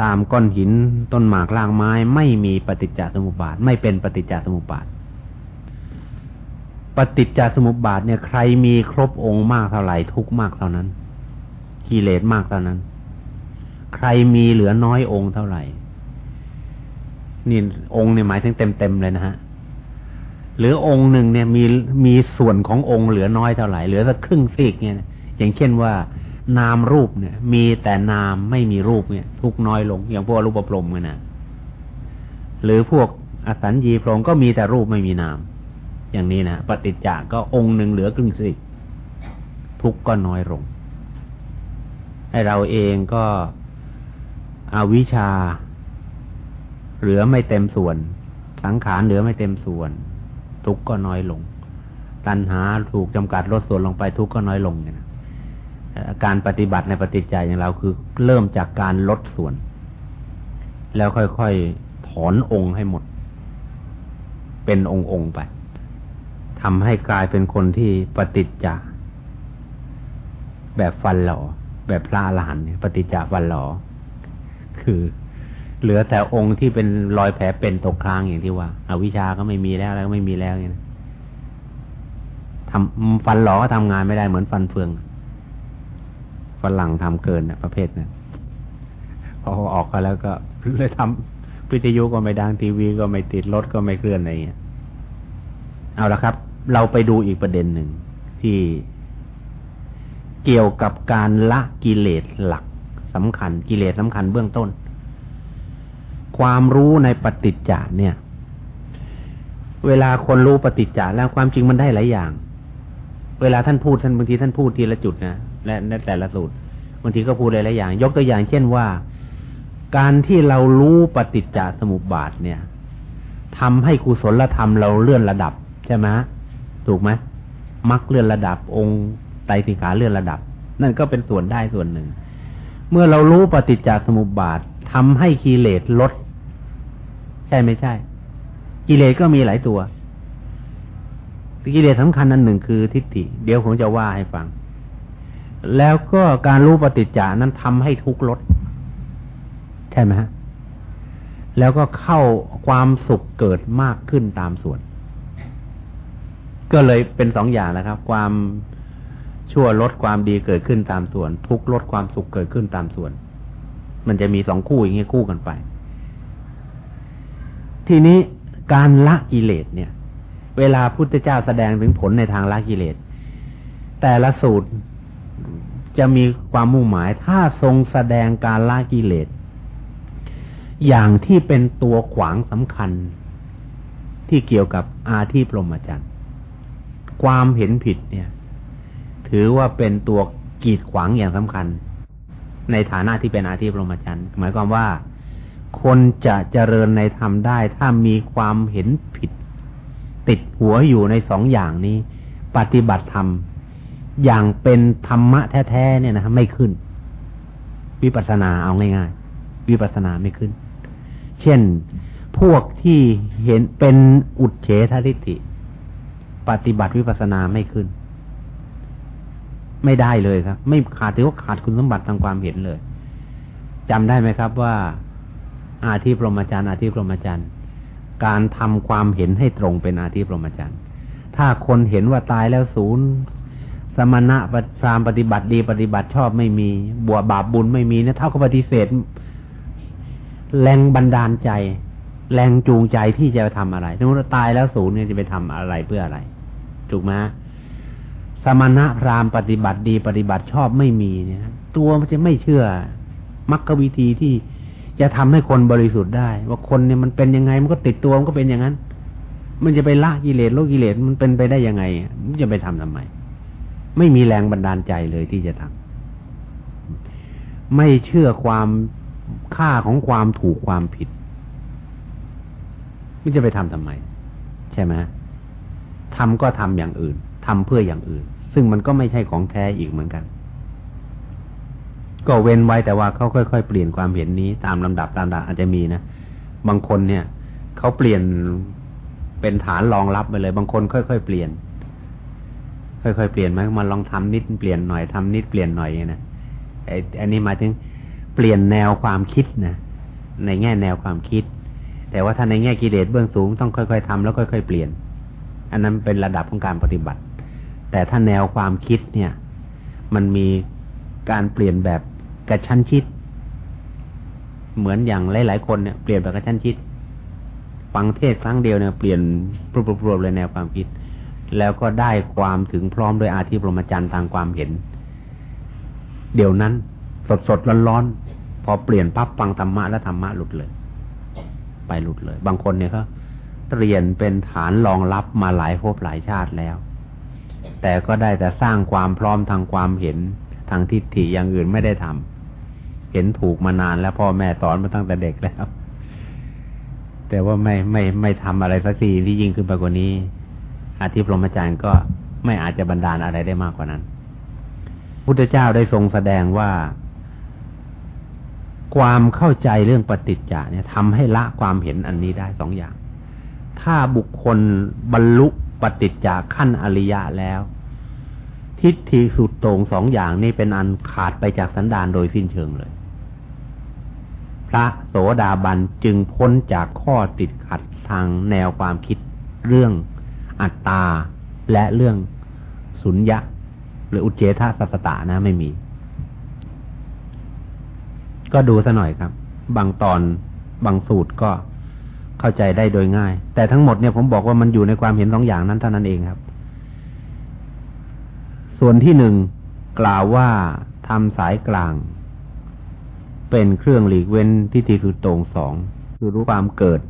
S2: ตามก้อนหินต้นหมากล่างไม้ไม่มีปฏิจจสมุปบาท ไม่เป็นปฏิจจสมุปบาทปฏิจจสมุปบาทเนี่ยใครมีครบองค์มากเท่าไหร่ทุกมากเท่านั้นกิเลสมากเท่านั้น ใครมีเหลือน้อยองค์เท่าไหร่ นี่องค์เนี่ยหมายถึงเต็มเต็มเลยนะฮะหรือองค์หนึ่งเนี่ยมีมีส่วนขององค์เหลือน้อยเท่าไหร่เหลือสักครึ่งซีกเนี่ยอย่างเช่นว่า นามรูปเนี่ย มีแต่นามไม่มีรูปเนี่ย ทุกน้อยลง อย่างพวกรูปปรมกันนะหรือพวกอสัญญีพรมก็มีแต่รูปไม่มีนาม อย่างนี้นะปฏิจจาก็องค์หนึ่งเหลือครึ่งสิทุกก็น้อยลง ให้เราเองก็ อาวิชา เหลือไม่เต็มส่วน สังขารเหลือไม่เต็มส่วน ทุกก็น้อยลง ตัณหาถูกจำกัดลดส่วนลงไปทุกก็น้อยลงเนี่ยนะการปฏิบัติในปฏิจจัยอย่างเราคือ เริ่มจากการลดส่วน แล้วค่อยๆถอนองค์ให้หมด เป็นองค์องค์ไปทำให้กลายเป็นคนที่ปฏิจจาแบบฟันหล่อแบบพระอรหันต์ปฏิจจาฟันหล่อ คือ เหลือแต่องค์ที่เป็นรอยแผลเป็นตกค้างอย่างที่ว่าอาวิชาก็ไม่มีแล้วแล้วไม่มีแล้วเนี่ยทำฟันหล่อก็ทำงานไม่ได้เหมือนฟันเฟืองฝรั่งทำเกินนะประเภทนั้นพอออกก็แล้วก็เลยทำวิทยุก็ไม่ดังทีวีก็ไม่ติดรถก็ไม่เคลื่อนอะไรเงี้ยเอาละครับ เราไปดูอีกประเด็นหนึ่งที่เกี่ยวกับการละกิเลสหลัก สำคัญ กิเลสสำคัญเบื้องต้น ความรู้ในปฏิจจาเนี่ย เวลาคนรู้ปฏิจจาแล้วความจริงมันได้หลายอย่าง เวลาท่านพูดท่านบางทีท่านพูดทีละจุดนะและในแต่ละสูตรบางทีก็พูดหลายอย่าง ยกตัวอย่างเช่นว่า การที่เรารู้ปฏิจจสมุปบาทเนี่ยทำให้กุศลธรรมเราเลื่อนระดับ ใช่ไหมถูกไหมมักเลื่อนระดับองค์ไตรสิขาเลื่อนระดับ นั่นก็เป็นส่วนได้ส่วนหนึ่ง เมื่อเรารู้ปฏิจจสมุปบาททำให้กิเลสลด ใช่ไม่ใช่ กิเลสก็มีหลายตัวกิเลสสำคัญอันหนึ่งคือทิฏฐิ เดี๋ยวผมจะว่าให้ฟัง แล้วก็การรู้ปฏิจจานั้นทำให้ทุกข์ลด ใช่ไหมฮะ แล้วก็เข้าความสุขเกิดมากขึ้นตามส่วน ก็เลยเป็นสองอย่างนะครับ ความ ชั่วลดความดีเกิดขึ้นตามส่วน ทุกลดความสุขเกิดขึ้นตามส่วน มันจะมีสองคู่อย่างเงี้คู่กันไป ทีนี้การละกิเลสเนี่ย เวลาพุทธเจ้าแสดงถึงผลในทางละกิเลส แต่ละสูตรจะมีความมุ่งหมายถ้าทรงแสดงการละกิเลส อย่างที่เป็นตัวขวางสำคัญที่เกี่ยวกับอาที่ปรมจันทร์ความเห็นผิดเนี่ย ถือว่าเป็นตัวกีดขวางอย่างสำคัญ ในฐานะที่เป็นอาที่ปรมจันทร์หมายความว่า คนจะเจริญในธรรมได้ ถ้ามีความเห็นผิด ติดหัวอยู่ในสองอย่างนี้ ปฏิบัติธรรม อย่างเป็นธรรมะแท้ๆเนี่ยนะไม่ขึ้น วิปัสสนาเอาง่ายๆวิปัสสนาไม่ขึ้น เช่นพวกที่เห็นเป็นอุดเฉททิฏฐิปฏิบัติวิปัสสนาไม่ขึ้น ไม่ได้เลยครับ ไม่ขาดถือว่าขาดคุณสมบัติทางความเห็นเลยจำได้ไหมครับว่า อาทิพรหมจารย์อาทิพรหมจารย์การทำความเห็นให้ตรงเป็นอาธิพรหมจรรย์ถ้าคนเห็นว่าตายแล้วศูนย์สมณะพรามปฏิบัติดีปฏิบัติชอบไม่มีบวบาปบุญไม่มีเนี่ยเท่ากับปฏิเสธ แรงบันดาลใจ แรงจูงใจที่จะทำอะไรถ้าตายแล้วศูนย์เนี่ยจะไปทำอะไรเพื่ออะไร ถูกไหม มณะพราหมณ์ปฏิบัติดีปฏิบัติชอบไม่มีเนี่ย ตัวมันจะไม่เชื่อมรรควิธีที่จะทำให้คนบริสุทธิ์ได้ ว่าคนเนี่ยมันเป็นยังไงมันก็ติดตัวมันก็เป็นอย่างนั้น มันจะไปละกิเลสโลกิเลสมันเป็นไปได้ยังไงมันจะไปทำทำไม ไม่มีแรงบันดาลใจเลยที่จะทำไม่เชื่อความค่าของความถูกความผิด มันจะไปทำทำไม ใช่ไหมทำก็ทำอย่างอื่นทำเพื่ออย่างอื่น ซึ่งมันก็ไม่ใช่ของแท้อีกเหมือนกัน ก็เว้นไว้แต่ว่าเขาค่อยๆเปลี่ยนความเห็นนี้ตามลำดับตามดับอาจจะมีนะบางคนเนี่ยเขาเปลี่ยนเป็นฐานรองรับไปเลย บางคนค่อยๆเปลี่ยน ค่อยๆเปลี่ยนไหมมันลองทำนิดเปลี่ยนหน่อยทำนิดเปลี่ยนหน่อยนะไอ้อันนี้หมายถึงเปลี่ยนแนวความคิดนะในแง่แนวความคิด แต่ว่าถ้าในแง่กิเลสเบื้องสูงต้องค่อย ๆทำแล้วค่อย ๆ เปลี่ยน อันนั้นเป็นระดับของการปฏิบัติ แต่ถ้าแนวความคิดเนี่ย มันมีการเปลี่ยนแบบกระชั้นชิด เหมือนอย่างหลาย ๆ คนเนี่ยเปลี่ยนแบบกระชั้นชิด ฟังเทศครั้งเดียวเนี่ยเปลี่ยนปรวบๆเลยแนวความคิด แล้วก็ได้ความถึงพร้อมด้วยอาธิปรมจันทร์ทางความเห็น เดี๋ยวนั้นสดสดร้อนๆพอเปลี่ยนปั๊บฟังธรรมะแล้วธรรมะหลุดเลย ไปหลุดเลย บางคนเนี่ยเขาเรียนเป็นฐานรองรับมาหลายภพหลายชาติแล้ว แต่ก็ได้แต่สร้างความพร้อมทางความเห็นทางทิฏฐิอย่างอื่นไม่ได้ทำเห็นถูกมานานแล้วพ่อแม่สอนมาตั้งแต่เด็กแล้ว แต่ว่าไม่ไม่ไม่ทำอะไรสักทีที่ยิ่งขึ้นไปกว่านี้อาทิพรหมจารย์ก็ไม่อาจจะบันดาลอะไรได้มากกว่านั้น พุทธเจ้าได้ทรงแสดงว่า ความเข้าใจเรื่องปฏิจจาเนี่ยทำให้ละความเห็นอันนี้ได้สองอย่าง ถ้าบุคคลบรรลุ ปฏิจจาขั้นอริยะแล้ว ทิฏฐิสุดโต่งสองอย่างนี้เป็นอันขาดไปจากสันดานโดยสิ้นเชิงเลย พระโสดาบันจึงพ้นจากข้อติดขัดทางแนวความคิดเรื่องอัตตา และเรื่องสุญญะ หรืออุเจธาสัสตานะไม่มี ก็ดูซะหน่อยครับ บางตอนบางสูตรก็ เข้าใจได้โดยง่าย แต่ทั้งหมดเนี่ยผมบอกว่ามันอยู่ในความเห็นสองอย่างนั้นเท่านั้นเองครับ ส่วนที่หนึ่งกล่าวว่าทำสายกลาง เป็นเครื่องหลีกเว้นทิฏฐิสุดโต่งสองคือรู้ความเกิด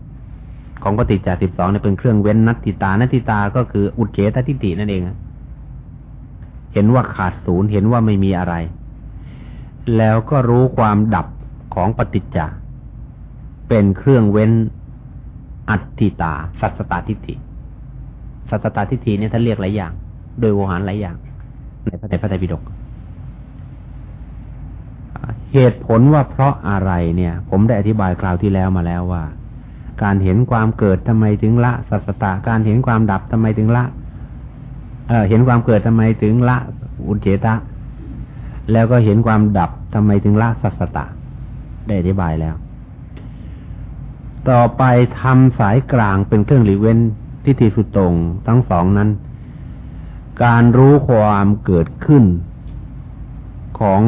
S2: ของปฏิจจสิบสองเนี่ยเป็นเครื่องเว้นนัตติตา นัตติตาก็คืออุดเฉตทิฏฐินั่นเองเห็นว่าขาดศูนย์เห็นว่าไม่มีอะไร แล้วก็รู้ความดับของปฏิจจาเป็นเครื่องเว้น อัตติตา สัตตาทิฏฐิ สัตตาทิฏฐิเนี่ยท่านเรียกหลายอย่าง โดยโวหารหลายอย่าง ในพระไตรปิฎกเหตุผลว่าเพราะอะไรเนี่ย ผมได้อธิบายคราวที่แล้วมาแล้วว่า การเห็นความเกิดทำไมถึงละ สัตตาการเห็นความดับทำไมถึงละ เออเห็นความเกิดทำไมถึงละอุเฉตะ แล้วก็เห็นความดับทำไมถึงละสัตตาได้อธิบายแล้ว ต่อไปทำสายกลางเป็นเครื่องหลีเว้นทิฏฐิสุดตรงทั้งสองนั้น การรู้ความเกิดขึ้นของ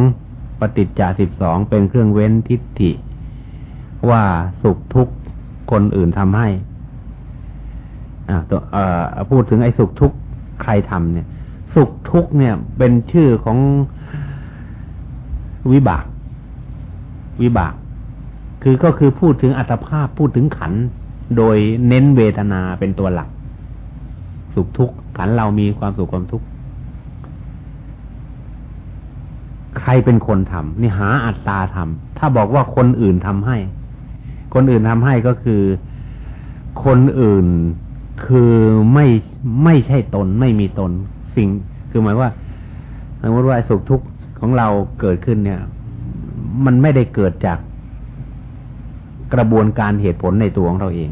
S2: ปฏิจจสิบสองเป็นเครื่องเว้นทิฏฐิ ว่าสุขทุกข์คนอื่นทำให้ตัวพูดถึงไอ้สุขทุกข์ใครทำเนี่ย สุขทุกข์เนี่ย เป็นชื่อของวิบาก วิบาก คือก็คือพูดถึงอัตภาพพูดถึงขัน โดยเน้นเวทนาเป็นตัวหลัก สุขทุกข์ขันเรามีความสุขความทุกข์ใครเป็นคนทำนี่หาอัตตาทำถ้าบอกว่าคนอื่นทำให้ คนอื่นทำให้ก็คือ คนอื่นคือไม่ไม่ใช่ตน ไม่มีตน สิ่ง คือหมายว่าสมมติว่าสุขทุกข์ของเราเกิดขึ้นเนี่ย มันไม่ได้เกิดจาก กระบวนการเหตุผลในตัวของเราเอง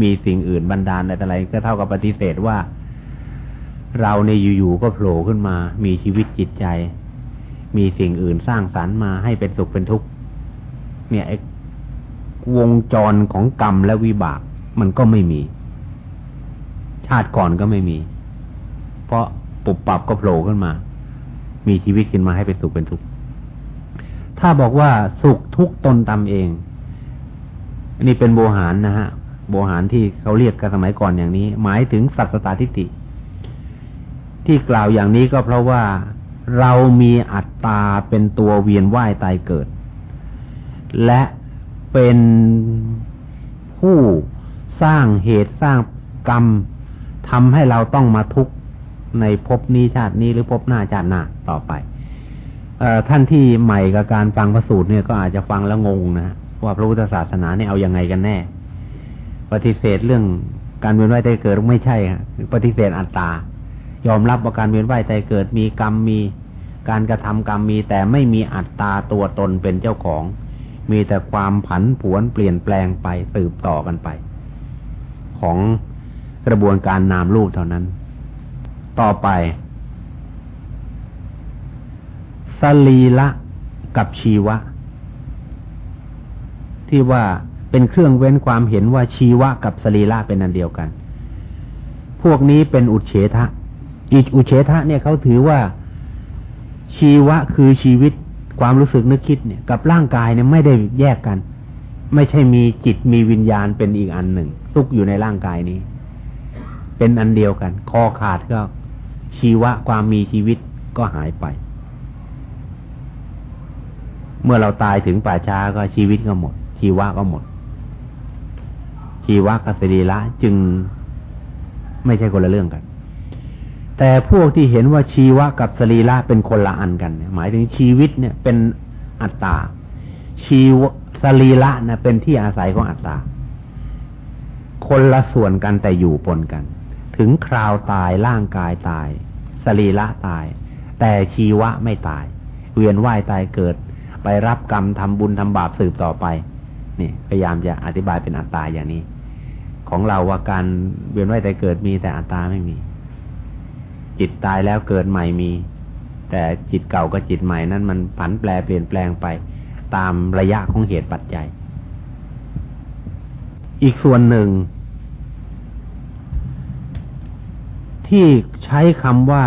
S2: มีสิ่งอื่นบันดาลอะไรก็เท่ากับปฏิเสธว่า เราในอยู่ๆก็โผล่ขึ้นมา มีชีวิตจิตใจ มีสิ่งอื่นสร้างสรรค์มาให้เป็นสุขเป็นทุกข์เนี่ยไอ้วงจรของกรรมและวิบาก มันก็ไม่มี ชาติก่อนก็ไม่มี เพราะปุบปับก็โผล่ขึ้นมา มีชีวิตขึ้นมาให้เป็นสุขเป็นทุกข์ถ้าบอกว่าสุขทุกตนตามเอง อันนี้เป็นโบหารนะฮะ โบหารที่เขาเรียกกันสมัยก่อนอย่างนี้ หมายถึงสัตตตาทิฏฐิที่กล่าวอย่างนี้ก็เพราะว่าเรามีอัตตาเป็นตัวเวียนว่ายตายเกิด และเป็นผู้สร้างเหตุสร้างกรรมทำให้เราต้องมาทุกข์ในภพนี้ชาตินี้หรือภพหน้าชาติหน้าต่อไปท่านที่ใหม่กับการฟังพระสูตรเนี่ยก็อาจจะฟังแล้วงงนะ ว่าพระพุทธศาสนาเนี่ยเอาอยัางไงกันแน่ ปฏิเสธเรื่องการเวียนว่ายตายเกิดไม่ใช่ฮะปฏิเสธอัตตายอมรับว่าการเวียนว่ายตายเกิดมีกรรมมีการกระทำกรรมมีแต่ไม่มีอัตตาตัวตนเป็นเจ้าของ มีแต่ความผันผวนเปลี่ยนแปลงไปสืบต่อกันไป ของกระบวนการนามรูปเท่านั้น ต่อไปสลีละกับชีวะ ที่ว่าเป็นเครื่องเว้นความเห็นว่าชีวะกับสลีละเป็นอันเดียวกัน พวกนี้เป็นอุเฉทะอิอุเฉทะเนี่ยเขาถือว่าชีวะคือชีวิตความรู้สึกนึกคิดเนี่ย กับร่างกายเนี่ยไม่ได้แยกกัน ไม่ใช่มีจิตมีวิญญาณเป็นอีกอันหนึ่งซุกอยู่ในร่างกายนี้ เป็นอันเดียวกัน คอขาดก็ชีวะความมีชีวิตก็หายไป เมื่อเราตายถึงป่าช้าก็ชีวิตก็หมด ชีวะก็หมด ชีวะกับสรีระจึงไม่ใช่คนละเรื่องกัน แต่พวกที่เห็นว่าชีวะกับสรีระเป็นคนละอันกัน หมายถึงชีวิตเนี่ยเป็นอัตตา ชีวสรีระนะเป็นที่อาศัยของอัตตา คนละส่วนกันแต่อยู่ปนกัน ถึงคราวตายร่างกายตาย สรีระตาย แต่ชีวะไม่ตาย เวียนว่ายตายเกิด ไปรับกรรมทำบุญทำบาปสืบต่อไป นี่พยายามจะอธิบายเป็นอัตตาอย่างนี้ ของเราว่าการเวียนว่ายตายเกิดมีแต่อัตตาไม่มี จิตตายแล้วเกิดใหม่มี แต่จิตเก่ากับจิตใหม่นั้นมันผันแปรเปลี่ยนแปลงไปตามระยะของเหตุปัจจัย อีกส่วนหนึ่ง ที่ใช้คำว่า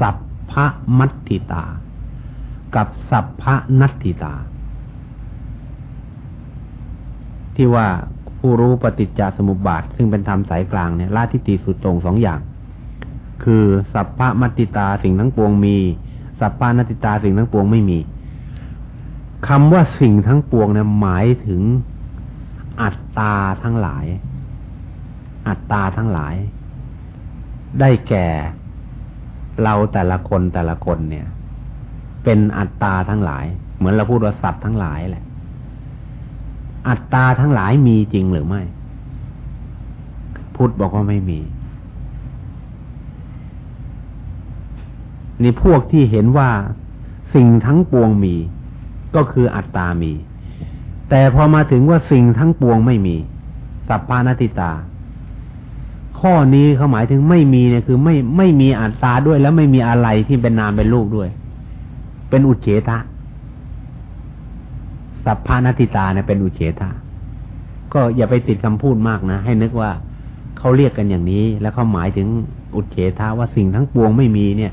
S2: สัพพะมัตติตา กับสัพพนัตติตา ที่ว่าผู้รู้ปฏิจจสมุปบาท ซึ่งเป็นธรรมสายกลางเนี่ยละทิฏฐิสุดตรงสองอย่าง คือสัพพะมัติตาสิ่งทั้งปวงมี สัพพะนัตติตาสิ่งทั้งปวงไม่มีคำว่าสิ่งทั้งปวงเนี่ยหมายถึงอัตตาทั้งหลาย อัตตาทั้งหลาย ได้แก่เราแต่ละคนแต่ละคนเนี่ย เป็นอัตตาทั้งหลาย เหมือนเราพูดว่าสัตว์ทั้งหลายแหละ อัตตาทั้งหลายมีจริงหรือไม่ พุทธบอกว่าไม่มี นี่พวกที่เห็นว่าสิ่งทั้งปวงมี ก็คืออัตตามี แต่พอมาถึงว่าสิ่งทั้งปวงไม่มี สัพพานติตา ข้อนี้เขาหมายถึงไม่มีเนี่ยคือไม่ไม่มีอัตตาด้วย แล้วไม่มีอะไรที่เป็นนามเป็นลูกด้วย เป็นอุเฉทะ สัพพานติตาเนี่ยเป็นอุเฉทะก็อย่าไปติดคำพูดมากนะ ให้นึกว่าเขาเรียกกันอย่างนี้ แล้วเขาหมายถึงอุเฉทะว่าสิ่งทั้งปวงไม่มีเนี่ย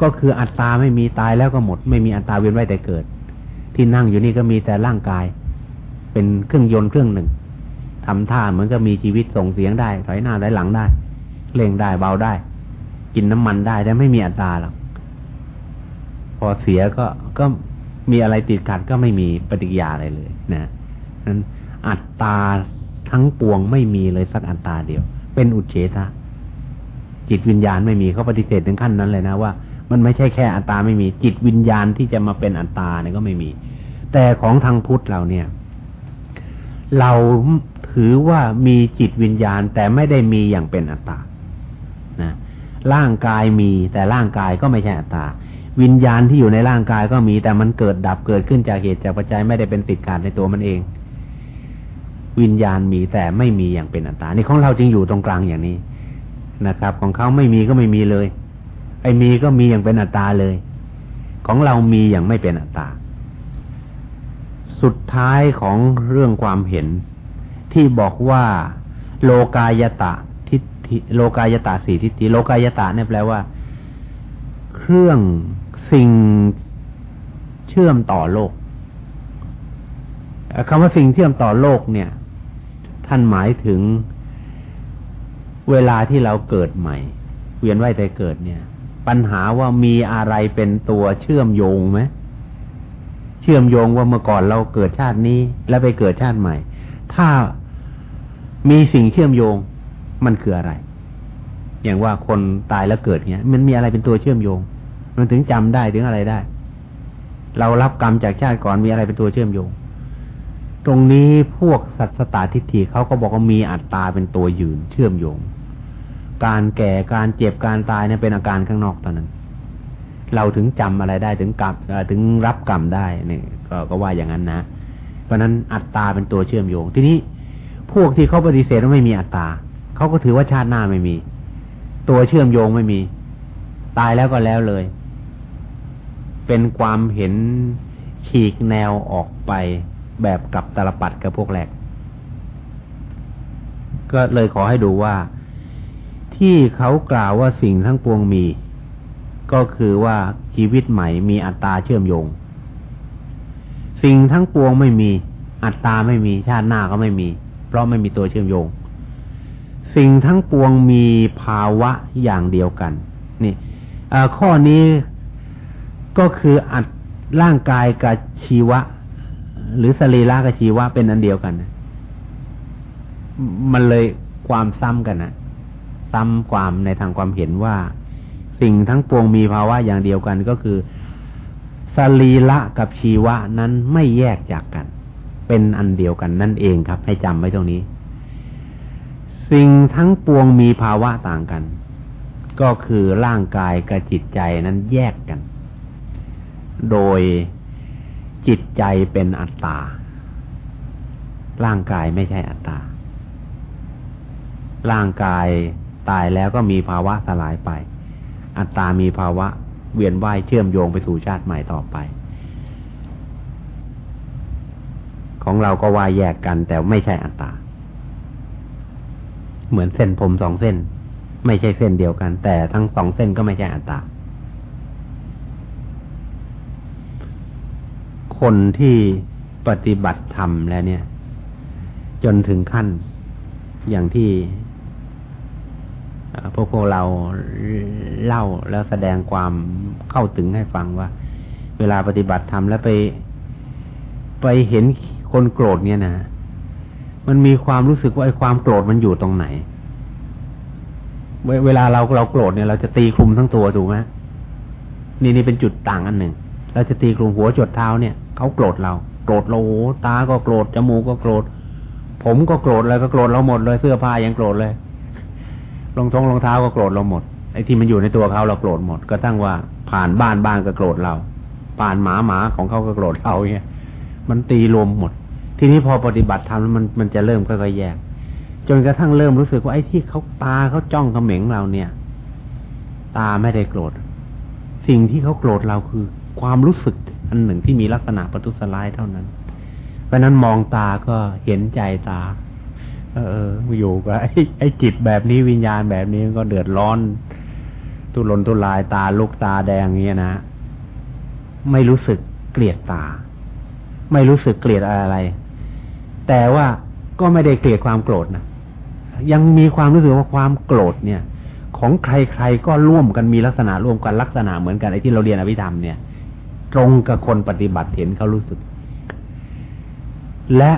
S2: ก็คืออัตตาไม่มีตายแล้วก็หมด ไม่มีอัตตาเวียนว่ายแต่เกิด ที่นั่งอยู่นี่ก็มีแต่ร่างกาย เป็นเครื่องยนต์เครื่องหนึ่งทำท่าเหมือนกับมีชีวิตส่งเสียงได้ ถอยหน้าถอยหลังได้เล่งได้เบาได้ กินน้ำมันได้แต่ไม่มีอัตตาหรอกพอเสียก็ก็ มีอะไรติดขัดก็ไม่มีปฏิกิยาอะไรเลยนะนั้นอัตตาทั้งปวงไม่มีเลยสักอัตตาเดียว เป็นอุเฉทะจิตวิญญาณไม่มีเขาปฏิเสธถึงขั้นนั้นเลยนะว่า มันไม่ใช่แค่อัตตาไม่มีจิตวิญญาณที่จะมาเป็นอัตตาเนี่ยก็ไม่มี แต่ของทางพุทธเราเนี่ย เราถือว่ามีจิตวิญญาณแต่ไม่ได้มีอย่างเป็นอัตตานะร่างกายมีแต่ร่างกายก็ไม่ใช่อัตตา วิญญาณที่อยู่ในร่างกายก็มีแต่มันเกิดดับเกิดขึ้นจากเหตุจากปัจจัยไม่ได้เป็นติดการในตัวมันเอง วิญญาณมีแต่ไม่มีอย่างเป็นอัตตานี่ของเราจึงอยู่ตรงกลางอย่างนี้นะครับ ของเขาไม่มีก็ไม่มีเลย ไอ้มีก็มีอย่างเป็นอัตตาเลย ของเรามีอย่างไม่เป็นอัตตา สุดท้ายของเรื่องความเห็น ที่บอกว่าโลกายตะทิฏฐิโลกายตะสี่ทิฏฐิโลกายตะเนี่ยแปลว่า เครื่อง สิ่งเชื่อมต่อโลกคำว่าสิ่งเชื่อมต่อโลกเนี่ย ท่านหมายถึงเวลาที่เราเกิดใหม่ เวียนว่ายแต่เกิดเนี่ย ปัญหาว่ามีอะไรเป็นตัวเชื่อมโยงไหมเชื่อมโยงว่าเมื่อก่อนเราเกิดชาตินี้ แล้วไปเกิดชาติใหม่ ถ้ามีสิ่งเชื่อมโยงมันคืออะไร อย่างว่าคนตายแล้วเกิดเนี้ย มันมีอะไรเป็นตัวเชื่อมโยง มันถึงจำได้ถึงอะไรได้ เรารับกรรมจากชาติก่อนมีอะไรเป็นตัวเชื่อมโยง ตรงนี้พวกสัตสตาทิฏฐิเขาก็บอกว่ามีอัตตาเป็นตัวยืนเชื่อมโยง การแก่การเจ็บการตายเนี่ยเป็นอาการข้างนอกตอนนั้น เราถึงจำอะไรได้ถึงกรรมถึงรับกรรมได้เนี่ยก็ก็ว่าอย่างนั้นนะ เพราะนั้นอัตตาเป็นตัวเชื่อมโยง ทีนี้พวกที่เขาปฏิเสธว่าไม่มีอัตตาเขาก็ถือว่าชาติหน้าไม่มี ตัวเชื่อมโยงไม่มี ตายแล้วก็แล้วเลย เป็นความเห็นฉีกแนวออกไปแบบกับตลปัดกับพวกแรก ก็เลยขอให้ดูว่า ที่เขากล่าวว่าสิ่งทั้งปวงมี ก็คือว่าชีวิตใหม่มีอัตตาเชื่อมโยง สิ่งทั้งปวงไม่มี อัตตาไม่มีชาติหน้าก็ไม่มี เพราะไม่มีตัวเชื่อมโยง สิ่งทั้งปวงมีภาวะอย่างเดียวกัน นี่ข้อนี้ ก็คืออัดร่างกายกับชีวะ หรือสรีระกับชีวะเป็นอันเดียวกัน มันเลยความซ้ำกันนะซ้ำความในทางความเห็นว่าสิ่งทั้งปวงมีภาวะอย่างเดียวกันก็คือสรีระกับชีวะนั้นไม่แยกจากกัน เป็นอันเดียวกันนั่นเองครับ ให้จำไว้ตรงนี้ สิ่งทั้งปวงมีภาวะต่างกัน ก็คือร่างกายกับจิตใจนั้นแยกกัน โดยจิตใจเป็นอัตตา ร่างกายไม่ใช่อัตตา ร่างกายตายแล้วก็มีภาวะสลายไป อัตตามีภาวะเวียนว่ายเชื่อมโยงไปสู่ชาติใหม่ต่อไป ของเราก็ว่าแยกกันแต่ไม่ใช่อัตตา เหมือนเส้นผมสองเส้น ไม่ใช่เส้นเดียวกัน แต่ทั้งสองเส้นก็ไม่ใช่อัตตา คนที่ปฏิบัติธรรมแล้วเนี่ย จนถึงขั้นอย่างที่พวกพวกเราเล่าแล้วแสดงความเข้าถึงให้ฟังว่า เวลาปฏิบัติธรรมแล้วไป ไปเห็นคนโกรธเนี่ยนะมันมีความรู้สึกว่าไอ้ความโกรธมันอยู่ตรงไหน เวลาเราเราโกรธเนี่ย เราจะตีคลุมทั้งตัวถูกไหมนี่นี่เป็นจุดต่างอันหนึ่ง เราจะตีคลุมหัวจดเท้าเนี่ย เขาโกรธเรา โกรธเราตาก็โกรธจมูกก็โกรธ ผมก็โกรธอะไรก็โกรธเราหมดเลยเสื้อผ้ายังโกรธเลยรองท้องรองเท้าก็โกรธเราหมดไอ้ที่มันอยู่ในตัวเขาเราโกรธหมดก็ตั้งว่าผ่านบ้านบ้านก็โกรธเรา ผ่านหมาหมาของเขาก็โกรธเราเนี่ยมันตีรวมหมด ทีนี้พอปฏิบัติธรรมมันมันจะเริ่มค่อยๆแยก จนกระทั่งเริ่มรู้สึกว่าไอ้ที่เขาตาเขาจ้องเขม็งเราเนี่ย ตาไม่ได้โกรธ สิ่งที่เขาโกรธเราคือ ความรู้สึก อันหนึ่งที่มีลักษณะประทุษร้ายเท่านั้น เพราะนั้นมองตาก็เห็นใจตา เอออยู่กับไอ้ไอ้จิตแบบนี้วิญญาณแบบนี้ก็เดือดร้อนตุลนตุลายตาลุกตาแดงเงี้ยนะไม่รู้สึกเกลียดตา ไม่รู้สึกเกลียดอะไร แต่ว่าก็ไม่ได้เกลียดความโกรธนะยังมีความรู้สึกว่าความโกรธเนี่ย ของใครๆก็ร่วมกันมีลักษณะร่วมกันลักษณะเหมือนกันไอ้ที่เราเรียนอภิธรรมเนี่ย ตรงกับคนปฏิบัติเห็นเขารู้สึก และ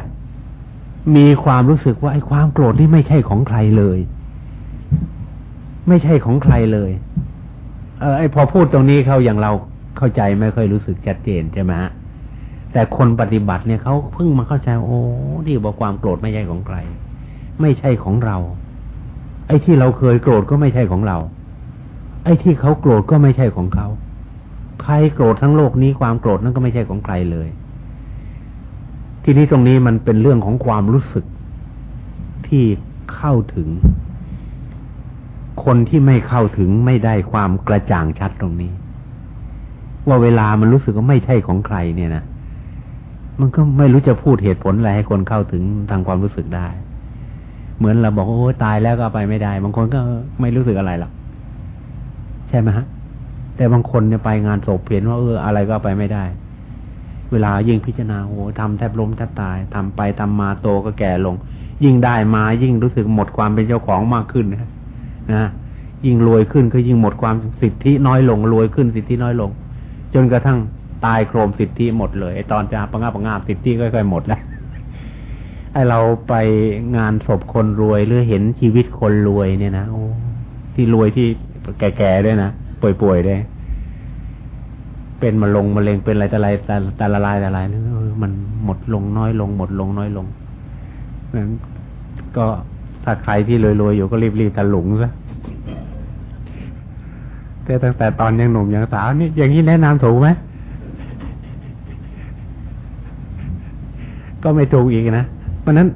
S2: มีความรู้สึกว่าไอ้ความโกรธนี่ไม่ใช่ของใครเลย ไม่ใช่ของใครเลย เออไอ้พอพูดตรงนี้เขาอย่างเราเข้าใจไม่ค่อยรู้สึกชัดเจนใช่ไหมฮะแต่คนปฏิบัติเนี่ยเขาเพิ่งมาเข้าใจ โอ้ที่บอกความโกรธไม่ใช่ของใคร ไม่ใช่ของเรา ไอ้ที่เราเคยโกรธก็ไม่ใช่ของเรา ไอ้ที่เขาโกรธก็ไม่ใช่ของเขา ใครโกรธทั้งโลกนี้ความโกรธนั่นก็ไม่ใช่ของใครเลย ทีนี้ตรงนี้มันเป็นเรื่องของความรู้สึกที่เข้าถึง คนที่ไม่เข้าถึงไม่ได้ความกระจ่างชัดตรงนี้ ว่าเวลามันรู้สึกว่าไม่ใช่ของใครเนี่ยนะมันก็ไม่รู้จะพูดเหตุผลอะไรให้คนเข้าถึงทางความรู้สึกได้ เหมือนเราบอกโอ้ตายแล้วก็ไปไม่ได้ บางคนก็ไม่รู้สึกอะไรหรอกใช่ไหมฮะ แต่บางคนเนี่ยไปงานศพเห็นว่าเอออะไรก็ไปไม่ได้ เวลายิ่งพิจารณาโอ้ทำแทบล้มแทบตายทำไปทำมาโตก็แก่ลง ยิ่งได้มายิ่งรู้สึกหมดความเป็นเจ้าของมากขึ้นนะนะยิ่งรวยขึ้นก็ยิ่งหมดความสิทธิน้อยลงรวยขึ้นสิทธิน้อยลง จนกระทั่งตายโครมสิทธิหมดเลยไอตอนจะประงาประงาบสิทธิค่อยๆหมดแล้วไอเราไปงานศพคนรวยหรือเห็นชีวิตคนรวยเนี่ยนะโอ้ที่รวยที่แก่ๆด้วยนะ ป่วยๆได้เป็นมาลงมาเลงเป็นอะไรแต่อะไรแต่ละลายแต่ละลายนี่มันหมดลงน้อยลง หมดลงน้อยลงนั้นก็ถ้าใครที่รวยๆอยู่ก็รีบๆถลุงซะแต่ตั้งแต่ตอนยังหนุ่มยังสาวนี่อย่างนี้แนะนำถูกไหมก็ไม่ถูกอีกนะเพราะนั้น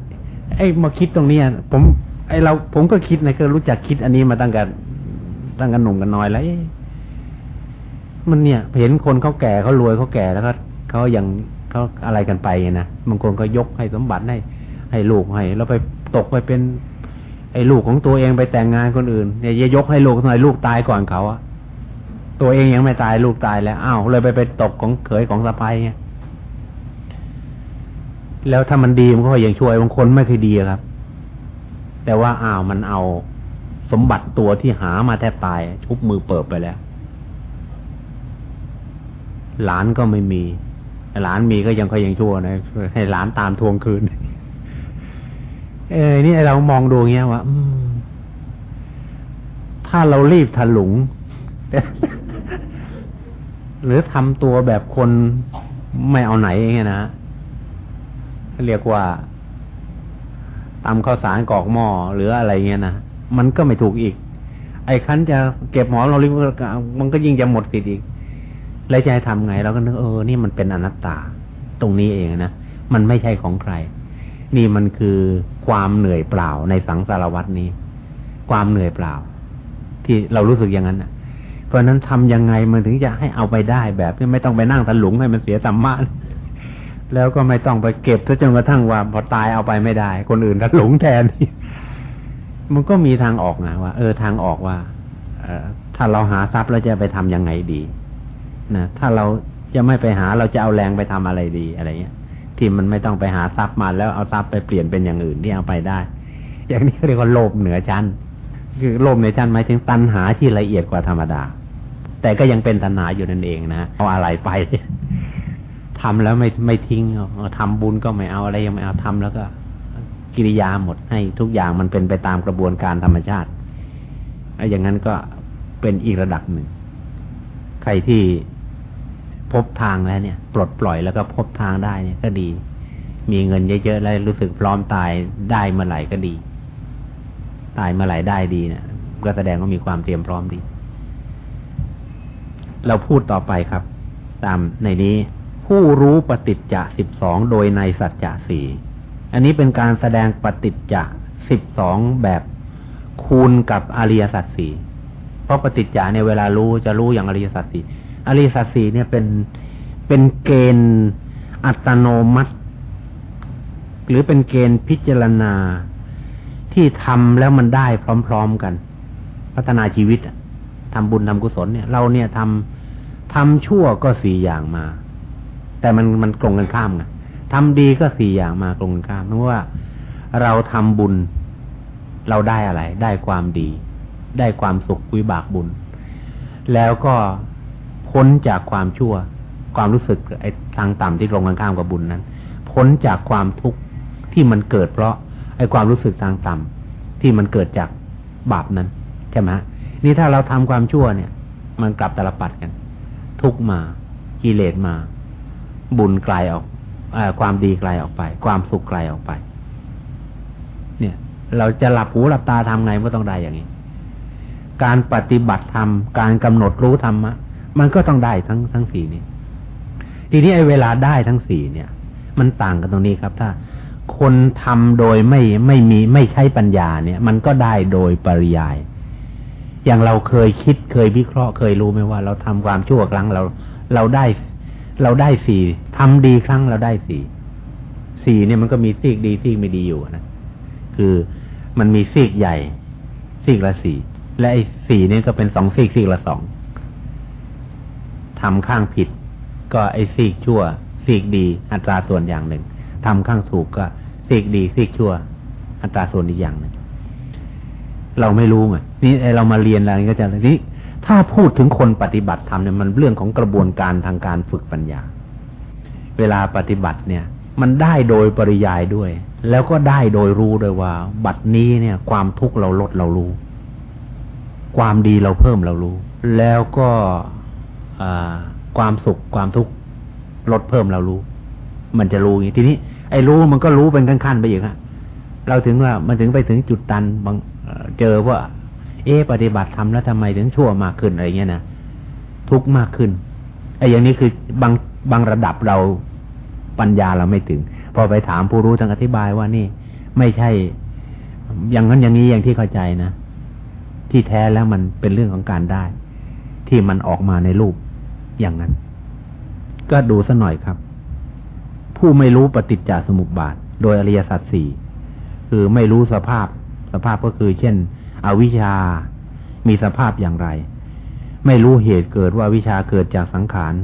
S2: ไอ้มาคิดตรงนี้ผมไอ้เราผมก็คิดนะก็รู้จักคิดอันนี้มาตั้งแต่ตั้งแต่หนุ่มกันน้อยแล้ว มันเนี่ย เห็นคนเขาแก่เขารวยเขาแก่แล้วก็เขายังเขาอะไรกันไปนะบางคนก็ยกให้สมบัติให้ ให้ลูกให้แล้วไปตกไปเป็น ไอ้ลูกของตัวเองไปแต่งงานคนอื่นเนี่ยยกให้ลูกหน่อยลูกตายก่อนเขาอะตัวเองยังไม่ตายลูกตายแล้วอ้าวเลยไปไปตกของเขยของสะพ้ายไงแล้วถ้ามันดีมันก็ยังช่วยบางคนไม่เคยดีครับ แต่ว่าอ้าวมันเอาสมบัติตัวที่หามาแทบตายทุบมือเปิดไปแล้ว หลานก็ไม่มี หลานมีก็ยังค่อยยังชั่วนะให้หลานตามทวงคืน เออนี่เรามองดูเงี้ยว่าถ้าเรารีบถลุง หรือทำตัวแบบคนไม่เอาไหนเงี้ยนะเรียกว่าตำข้าวสารกอกหม้อหรืออะไรเงี้ยนะมันก็ไม่ถูกอีก ไอ้คันจะเก็บหมอเราลิมันก็ยิ่งจะหมดสิทธิ์อีก แล้วจะให้ทำไงเราก็นึกเออ นี่มันเป็นอนัตตา ตรงนี้เองนะ มันไม่ใช่ของใคร นี่มันคือความเหนื่อยเปล่าในสังสารวัตนี้ ความเหนื่อยเปล่า ที่เรารู้สึกอย่างนั้นนะเพราะนั้นทำยังไงมันถึงจะให้เอาไปได้แบบที่ไม่ต้องไปนั่งถลุงให้มันเสียสัมมาแล้วก็ไม่ต้องไปเก็บซะจนกระทั่งว่าพอตายเอาไปไม่ได้ คนอื่นถลุงแทนมันก็มีทางออกนะว่า เออทางออกว่าเออถ้าเราหาทรัพย์เราจะไปทํำยังไงดี นะถ้าเราจะไม่ไปหาเราจะเอาแรงไปทำอะไรดีอะไรเงี้ย ที่มันไม่ต้องไปหาทรัพย์มาแล้วเอาทรัพย์ไปเปลี่ยนเป็นอย่างอื่นที่เอาไปได้ อย่างนี้เรียกว่าโลภเหนือชั้น คือโลภเหนือชั้นหมายถึงตัณหาที่ละเอียดกว่าธรรมดา แต่ก็ยังเป็นตัณหาอยู่นั่นเองนะเอาอะไรไปทำแล้วไม่ไม่ทิ้งทำบุญก็ไม่เอาอะไรยังไม่เอาทำแล้วก็ กิริยาหมดให้ทุกอย่างมันเป็นไปตามกระบวนการธรรมชาติอย่างนั้นก็เป็นอีกระดับหนึ่ง ใครที่ พบทางแล้วเนี่ย ปลดปล่อยแล้วก็พบทางได้เนี่ยก็ดี มีเงินเยอะๆแล้วรู้สึกพร้อมตายได้เมื่อไหร่ก็ดี ตายเมื่อไหร่ได้ดีเนะี่ยก็แสดงว่ามีความเตรียมพร้อมดี เราพูดต่อไปครับ ตามในนี้ ผู้รู้ปฏิจจะสิบสองโดยในสัจจะสี่อันนี้เป็นการแสดงปฏิจจะสิบสองแบบคูณกับอริยสัจสี่เพราะปฏิจจาเนี่ยเวลารู้จะรู้อย่างอริยสัจสี่ อริสัจสี่เนี่ยเป็นเป็นเกณฑ์อัตโนมัติ หรือเป็นเกณฑ์พิจารณาที่ทำแล้วมันได้พร้อม ๆกัน พัฒนาชีวิตทำบุญทำกุศลเนี่ย เราเนี่ยทำทำชั่วก็สี่อย่างมา แต่มันมันตรงกันข้ามไงทำดีก็สี่อย่างมาตรงกันข้ามเพราะว่าเราทำบุญเราได้อะไร ได้ความดี ได้ความสุขวิบากบุญ แล้วก็ พ้นจากความชั่ว ความรู้สึกไอ้ทางต่ำที่ตรงกันข้ามกับบุญนั้น พ้นจากความทุกข์ที่มันเกิดเพราะไอ้ความรู้สึกทางต่ำที่มันเกิดจากบาปนั้นใช่ไหมนี่ถ้าเราทำความชั่วเนี่ย มันกลับตลปัดกัน ทุกมากิเลสมา บุญไกลออกอความดีไกลออกไป ความสุขไกลออกไป เนี่ย เราจะหลับหูหลับตาทำไงก็ต้องได้อย่างนี้ การปฏิบัติธรรม การกำหนดรู้ธรรมะ มันก็ต้องได้ทั้งทั้งสี่นี้ ทีนี้ไอ้เวลาได้ทั้งสี่เนี่ย มันต่างกันตรงนี้ครับ ถ้าคนทำโดยไม่ไม่มีไม่ใช้ปัญญาเนี่ย มันก็ได้โดยปริยาย อย่างเราเคยคิดเคยวิเคราะห์เคยรู้ไหมว่า เราทำความชั่วครั้งเราเราได้ เราได้สี่ทำดีครั้งเราได้สี่สี่เนี่ยมันก็มีซีกดีซีกไม่ดีอยู่นะคือมันมีซีกใหญ่ซีกละสี่และไอ้สี่เนี่ยก็เป็นสองซีกซีกละสอง ทำข้างผิด ก็ไอ้ซีกชั่วซีกดีอัตราส่วนอย่างหนึ่งทำข้างถูกก็ซีกดีซีกชั่ว อัตราส่วนอีกอย่างหนึ่งเราไม่รู้ไงนี่เรามาเรียนอะไรก็จะนี่ถ้าพูดถึงคนปฏิบัติธรรมเนี่ยมันเรื่องของกระบวนการทางการฝึกปัญญา เวลาปฏิบัติเนี่ย มันได้โดยปริยายด้วย แล้วก็ได้โดยรู้ด้วยว่า บัดนี้เนี่ย ความทุกข์เราลดเรารู้ ความดีเราเพิ่มเรารู้ แล้วก็ ความสุขความทุกข์ลดเพิ่มเรารู้ มันจะรู้อย่างนี้ทีนี้ ไอ้รู้มันก็รู้เป็นขั้นๆไปอย่างฮะเราถึงว่ามันถึงไปถึงจุดตันบางเจอว่า เอ๊ปฏิบัติทำแล้วทำไมถึงชั่วมากขึ้นอะไรเงี้ยนะทุกข์มากขึ้นไอ้อย่างนี้คือบางบางระดับเราปัญญาเราไม่ถึง พอไปถามผู้รู้ทางอธิบายว่านี่ ไม่ใช่ อย่างนั้นอย่างนี้อย่างที่เข้าใจนะที่แท้แล้วมันเป็นเรื่องของการได้ ที่มันออกมาในรูป อย่างนั้น ก็ดูสัหน่อยครับ ผู้ไม่รู้ปฏิจจสมุปบาท โดยอริยสัจสี่คือไม่รู้สภาพ สภาพก็คือ เช่น อวิชชา มีสภาพอย่างไร ไม่รู้เหตุเกิดว่าวิชาเกิดจากสังขาร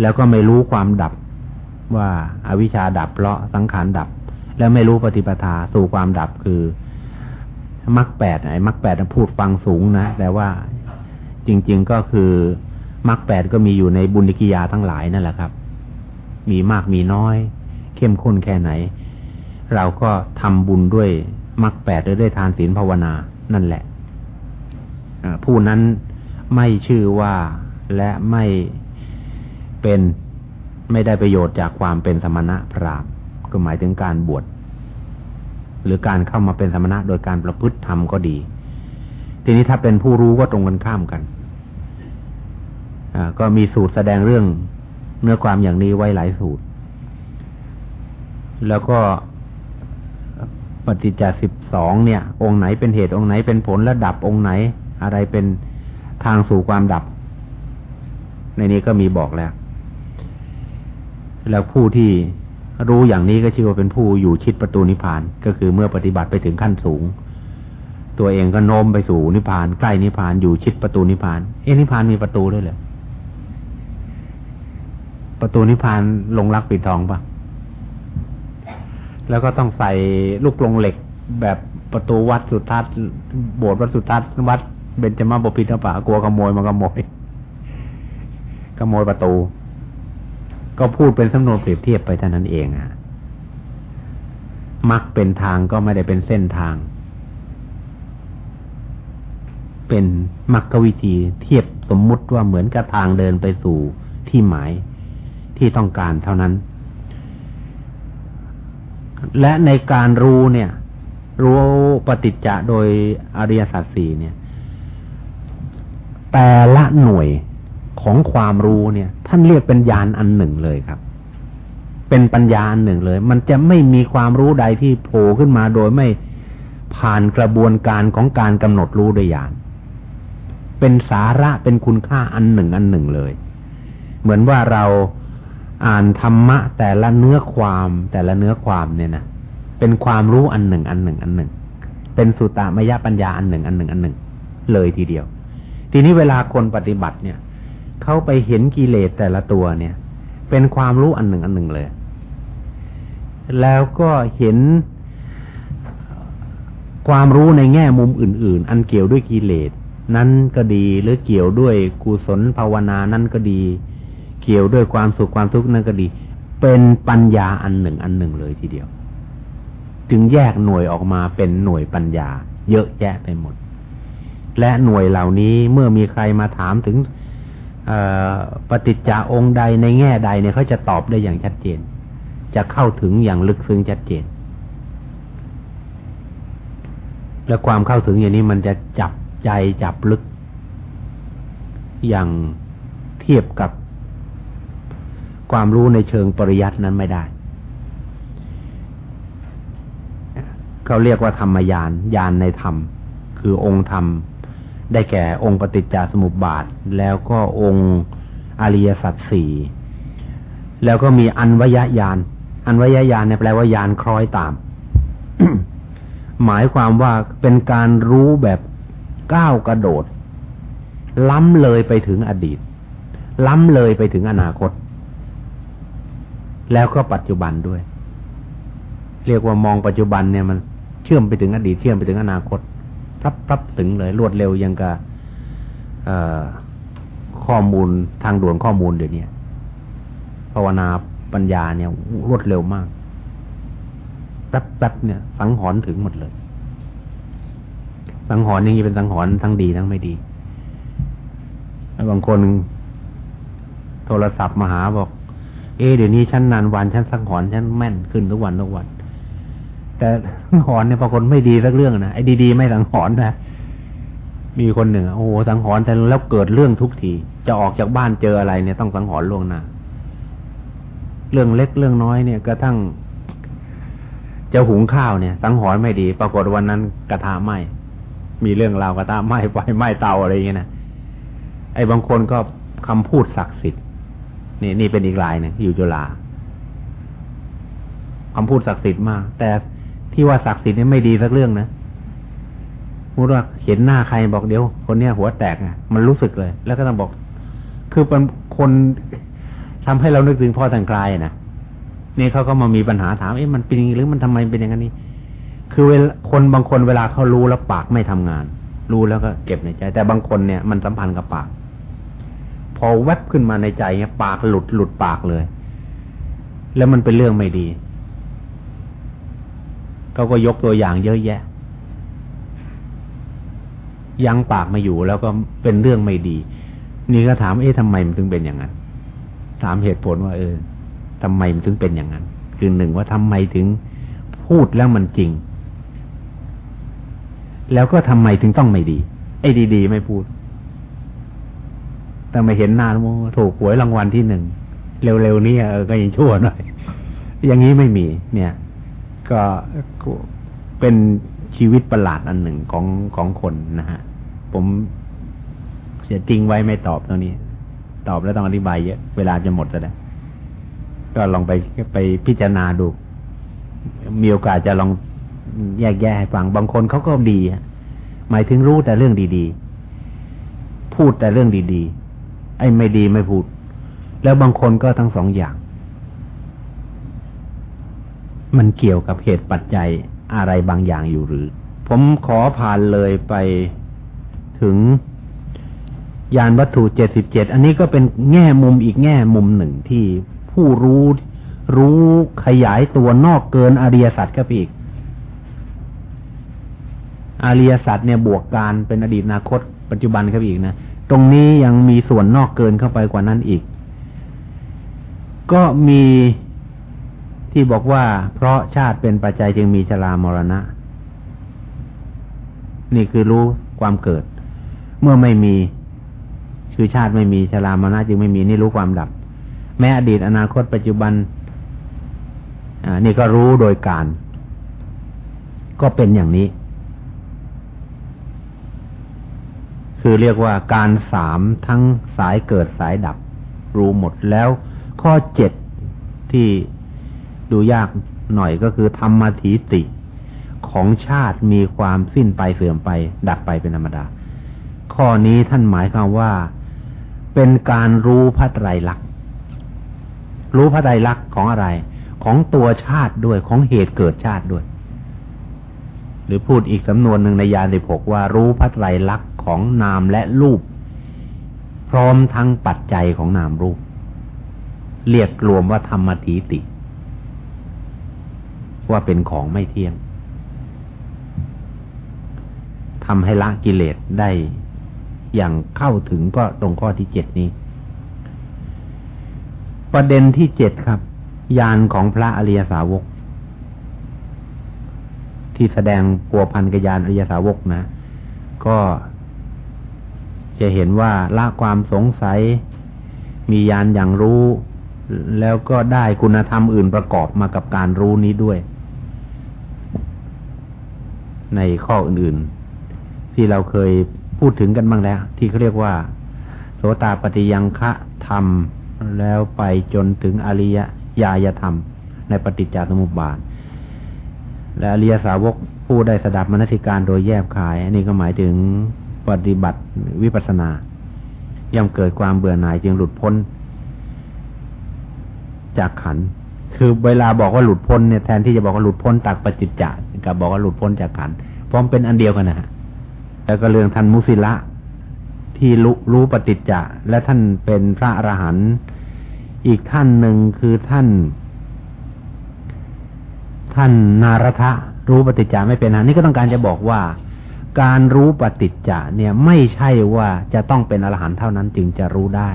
S2: แล้วก็ไม่รู้ความดับว่าอาวิชชาดับเพราะสังขารดับ แล้วไม่รู้ปฏิปทาสู่ความดับคือมรรคแปดไอ้มรรคแปดพูดฟังสูงนะ แต่ว่าจริง ๆก็คือ มรรคแปดก็มีอยู่ในบุญกิยาทั้งหลายนั่นแหละครับ มีมากมีน้อย เข้มข้นแค่ไหน เราก็ทำบุญด้วยมรรคแปดด้วยทานศีลภาวนานั่นแหละผู้นั้นไม่ชื่อว่าและไม่เป็นไม่ได้ประโยชน์จากความเป็นสมณะพราหมณ์ก็หมายถึงการบวชหรือการเข้ามาเป็นสมณะโดยการประพฤติธรรมก็ดี ทีนี้ถ้าเป็นผู้รู้ก็ตรงกันข้ามกัน ก็มีสูตรแสดงเรื่องเนื้อความอย่างนี้ไว้หลายสูตร แล้วก็ปฏิจจสิบสองเนี่ย องค์ไหนเป็นเหตุองค์ไหนเป็นผลและดับองค์ไหน อะไรเป็นทางสู่ความดับ ในนี้ก็มีบอกแล้ว แล้วผู้ที่รู้อย่างนี้ก็ชื่อว่าเป็นผู้อยู่ชิดประตูนิพพาน ก็คือเมื่อปฏิบัติไปถึงขั้นสูง ตัวเองก็โน้มไปสู่นิพพาน ใกล้นิพพานอยู่ชิดประตูนิพพาน เอ๊นิพพานมีประตูด้วยเหรอ ประตูนิพพานลงรักปิดทองปะแล้วก็ต้องใส่ลูกลงเหล็กแบบประตูวัดสุทัศน์โบสถ์วัดสุทัศน์วัดเบญจมาบพิตรป่ากลัวขโมยมาขโมยขโมยประตู ก็พูดเป็นสำนวนเปรียบเทียบไปเท่านั้นเองอะมักเป็นทางก็ไม่ได้เป็นเส้นทาง เป็นมรรควิธีเทียบสมมุติว่าเหมือนกับทางเดินไปสู่ที่หมาย ที่ต้องการเท่านั้น และในการรู้เนี่ย รู้ปฏิจจะโดยอริยสัจสี่เนี่ย แต่ละหน่วยของความรู้เนี่ย ท่านเรียกเป็นญาณอันหนึ่งเลยครับ เป็นปัญญาอันหนึ่งเลย มันจะไม่มีความรู้ใดที่โผล่ขึ้นมาโดยไม่ผ่านกระบวนการของการกำหนดรู้โดยญาณเป็นสาระเป็นคุณค่าอันหนึ่งอันหนึ่งเลย เหมือนว่าเรา อ่านธรรมะแต่ละเนื้อความแต่ละเนื้อความเนี่ยนะเป็นความรู้อันหนึ่ง อันหนึ่ง อันหนึ่ง เป็นสุตตามยปัญญาอันหนึ่ง อันหนึ่ง อันหนึ่ง เลยทีเดียว ทีนี้เวลาคนปฏิบัติเนี่ยเขาไปเห็นกิเลสแต่ละตัวเนี่ย เป็นความรู้อันหนึ่งอันหนึ่งเลย แล้วก็เห็นความรู้ในแง่มุมอื่น ๆ อันเกี่ยวด้วยกิเลสนั้นก็ดีหรือเกี่ยวด้วยกุศลภาวนานั้นก็ดี เกี่ยวด้วยความสุขความทุกข์นั่นก็ดี เป็นปัญญาอันหนึ่งอันหนึ่งเลยทีเดียว จึงแยกหน่วยออกมาเป็นหน่วยปัญญา เยอะแยะไปหมด และหน่วยเหล่านี้เมื่อมีใครมาถามถึงปฏิจจาองค์ใดในแง่ใดเนี่ยเขาจะตอบได้อย่างชัดเจน จะเข้าถึงอย่างลึกซึ้งชัดเจน และความเข้าถึงอย่างนี้มันจะจับใจจับลึก อย่างเทียบกับ ความรู้ในเชิงปริยัตินั้นไม่ได้ เขาเรียกว่าธรรมยานยานในธรรม คือองค์ธรรม ได้แก่องค์ปฏิจจสมุปบาท แล้วก็องค์อริยสัจสี่แล้วก็มีอันวยญาณอันวยญาณเนี่ยแปลว่ายานคล้อยตาม หมายความว่าเป็นการรู้แบบก้าวกระโดด ล้ำเลยไปถึงอดีต ล้ำเลยไปถึงอนาคต แล้วก็ปัจจุบันด้วย เรียกว่ามองปัจจุบันเนี่ยมันเชื่อมไปถึงอดีตเชื่อมไปถึงอนาคตพรับพรับถึงเลยรวดเร็วยังกับข้อมูลทางด่วนข้อมูลเดี๋ยวนี้ภาวนาปัญญาเนี่ยรวดเร็วมากแป๊บๆเนี่ย สังหรณ์ถึงหมดเลย สังหรณ์อย่างนี้เป็นสังหรณ์ทั้งดีทั้งไม่ดีบางคนโทรศัพท์มาหาบอก เอเดี๋ยวนี้ฉันนานวันฉันสังหรณ์ฉันแม่นขึ้นทุกวันทุกวัน แต่สังหรณ์เนี่ยบางคนไม่ดีสักเรื่องนะไอ้ดีๆไม่สังหรณ์นะมีคนหนึ่งโอ้โหสังหรณ์แต่แล้วเกิดเรื่องทุกทีจะออกจากบ้านเจออะไรเนี่ยต้องสังหรณ์ล่วงหน้าเรื่องเล็กเรื่องน้อยเนี่ยกระทั่งจะหุงข้าวเนี่ย สังหรณ์ไม่ดี ปรากฏวันนั้นกระทะไหมมีเรื่องราวกระทะไหมไฟไหมเตาอะไรอย่างเงี้ยนะไอ้บางคนก็คำพูดศักดิ์สิทธิ์ นี่นี่เป็นอีกลายหนึ่งอยู่จุฬาคำพูดศักดิ์สิทธิ์มาก แต่ที่ว่าศักดิ์สิทธิ์นี่ไม่ดีสักเรื่องนะมุดว่าเห็นหน้าใครบอกเดี๋ยว คนเนี้ยหัวแตกอะมันรู้สึกเลย แล้วก็ต้องบอก คือเป็นคนทำให้เรานึกถึงพ่อทางกลายนะนี่เขาก็มามีปัญหาถามเอ๊ะมันเป็นยังไงหรือมันทำไมเป็นอย่างนี้ คือเวลาคนบางคนเวลาเขารู้แล้วปากไม่ทำงาน รู้แล้วก็เก็บในใจ แต่บางคนเนี่ยมันสัมพันธ์กับปาก พอแวบขึ้นมาในใจเนี่ยปากหลุดหลุดปากเลย แล้วมันเป็นเรื่องไม่ดีเขาก็ยกตัวอย่างเยอะแยะ ยังปากมาอยู่แล้วก็เป็นเรื่องไม่ดี นี่ก็ถามเอ๊ะทำไมมันถึงเป็นอย่างนั้น ถามเหตุผลว่าเออทำไมมันถึงเป็นอย่างนั้น คือหนึ่งว่าทำไมถึงพูดแล้วมันจริง แล้วก็ทำไมถึงต้องไม่ดี ไอ้ดี ๆ ไม่พูด แต่ไม่เห็นหน้าโมถูกหวยรางวัลที่หนึ่งเร็วๆนี้เออก็ยังชั่วหน่อย อย่างนี้ไม่มี เนี่ย ก็เป็นชีวิตประหลาดอันหนึ่งของของคนนะฮะ ผมเสียจริงไว้ไม่ตอบตรงนี้ ตอบแล้วต้องอธิบายเยอะ เวลาจะหมดแล้วก็ลองไปไปพิจารณาดู มีโอกาสจะลองแยกแยะให้ฟัง บางคนเขาก็ดีหมายถึงรู้แต่เรื่องดีๆ พูดแต่เรื่องดีๆ อ้ไม่ดีไม่พูด แล้วบางคนก็ทั้งสองอย่าง มันเกี่ยวกับเหตุปัจจัยอะไรบางอย่างอยู่หรือ ผมขอผ่านเลยไปถึงยานวัตถุเจ็ดสิบเจ็ดอันนี้ก็เป็นแง่มุมอีกแง่มุมหนึ่งที่ผู้รู้รู้ขยายตัวนอกเกินอริยสัจก็ไปอีกอริยสัจเนี่ยบวกการเป็นอดีตอนาคต ปัจจุบันครับอีกนะ ตรงนี้ยังมีส่วนนอกเกินเข้าไปกว่านั้นอีก ก็มีที่บอกว่าเพราะชาติเป็นปัจจัยจึงมีชรามรณะ นี่คือรู้ความเกิด เมื่อไม่มีคือชาติไม่มีชรามรณะจึงไม่มีนี่รู้ความดับ แม้อดีตอนาคตปัจจุบันอ่านี่ก็รู้โดยการ ก็เป็นอย่างนี้ คือเรียกว่าการสามทั้งสายเกิดสายดับ รู้หมดแล้ว ข้อเจ็ดที่ดูยากหน่อยก็คือธรรมถีติของชาติมีความสิ้นไปเสื่อมไป ดับไปเป็นธรรมดา ข้อนี้ท่านหมายความว่าเป็นการรู้พระไตรลักษณ์รู้พระไตรลักษณ์ของอะไร ของตัวชาติด้วยของเหตุเกิดชาติด้วย หรือพูดอีกสำนวนหนึ่งในยานสิบหกว่ารู้พระไตรลักษณ์ ของนามและรูป พร้อมทั้งปัจจัยของนามรูป เรียกรวมว่าธรรมทีติ ว่าเป็นของไม่เที่ยงทำให้ละกิเลสได้อย่างเข้าถึงก็ตรงข้อที่เจ็ดนี้ ประเด็นที่เจ็ดครับ ยานของพระอริยสาวก ที่แสดงปัวพันกยานอริยสาวกนะ ก็ จะเห็นว่าละความสงสัย มียานอย่างรู้ แล้วก็ได้คุณธรรมอื่นประกอบมากับการรู้นี้ด้วย ในข้ออื่นๆ ที่เราเคยพูดถึงกันบ้างแล้ว ที่เขาเรียกว่า โสตาปฏิยังคะธรรม แล้วไปจนถึงอริยญาณธรรม ในปฏิจจสมุปบาท และอริยสาวกผู้ได้สดับมนติการโดยแยบคาย อันนี้ก็หมายถึง ปฏิบัติวิปัสนา ย่อมเกิดความเบื่อหน่ายจึงหลุดพ้น จากขัน คือเวลาบอกว่าหลุดพ้นเนี่ยแทนที่จะบอกว่าหลุดพ้นจากปฏิจจ์กับบอกว่าหลุดพ้นจากขันพร้อมเป็นอันเดียวกันนะฮะแล้วก็เรื่องท่านมุสิละที่รู้รู้ปฏิจจะและท่านเป็นพระอรหันต์อีกท่านหนึ่งคือท่าน ท่านนารทะรู้ปฏิจจาไม่เป็นอันนี้ก็ต้องการจะบอกว่า การรู้ปฏิจจะเนี่ยไม่ใช่ว่าจะต้องเป็นอรหันต์เท่านั้นจึงจะรู้ได้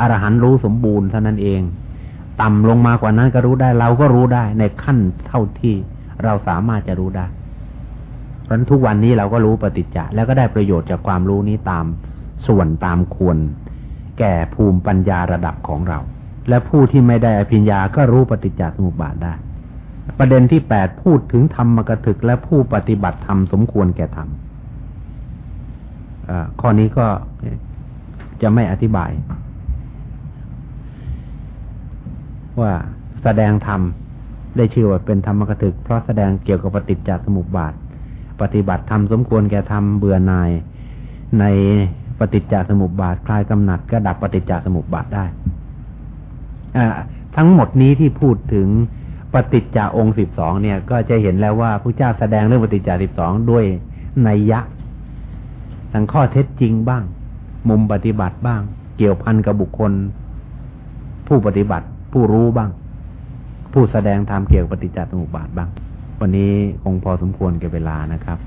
S2: อรหันต์รู้สมบูรณ์เท่านั้นเอง ต่ำลงมากว่านั้นก็รู้ได้ เราก็รู้ได้ในขั้นเท่าที่เราสามารถจะรู้ได้ เพราะฉะนั้นทุกวันนี้เราก็รู้ปฏิจจะแล้วก็ได้ประโยชน์จากความรู้นี้ตามส่วนตามควร แก่ภูมิปัญญาระดับของเรา และผู้ที่ไม่ได้อภิญญาก็รู้ปฏิจจสมุปบาทได้ ประเด็นที่แปดพูดถึงธรรมกถึกและผู้ปฏิบัติธรรมสมควรแก่ธรรมข้อนี้ก็จะไม่อธิบาย ว่าแสดงธรรมได้ชื่อว่าเป็นธรรมกถึก เพราะแสดงเกี่ยวกับปฏิจจสมุปบาท ปฏิบัติธรรมสมควรแก่ธรรมเบื่อหน่ายในปฏิจจสมุปบาท คลายกำหนัดก็ดับปฏิจจสมุปบาทได้ทั้งหมดนี้ที่พูดถึง ปฏิจจาองค์สิบสองเนี่ย ก็จะเห็นแล้วว่าพระเจ้าแสดงเรื่องปฏิจจาสิบสองด้วยนัยยะทั้งข้อเท็จจริงบ้าง มุมปฏิบัติบ้าง เกี่ยวพันกับบุคคล ผู้ปฏิบัติ ผู้รู้บ้าง ผู้แสดงธรรมเกี่ยวกับปฏิจจสมุปบาทบ้าง วันนี้คงพอสมควรกับเวลานะครับ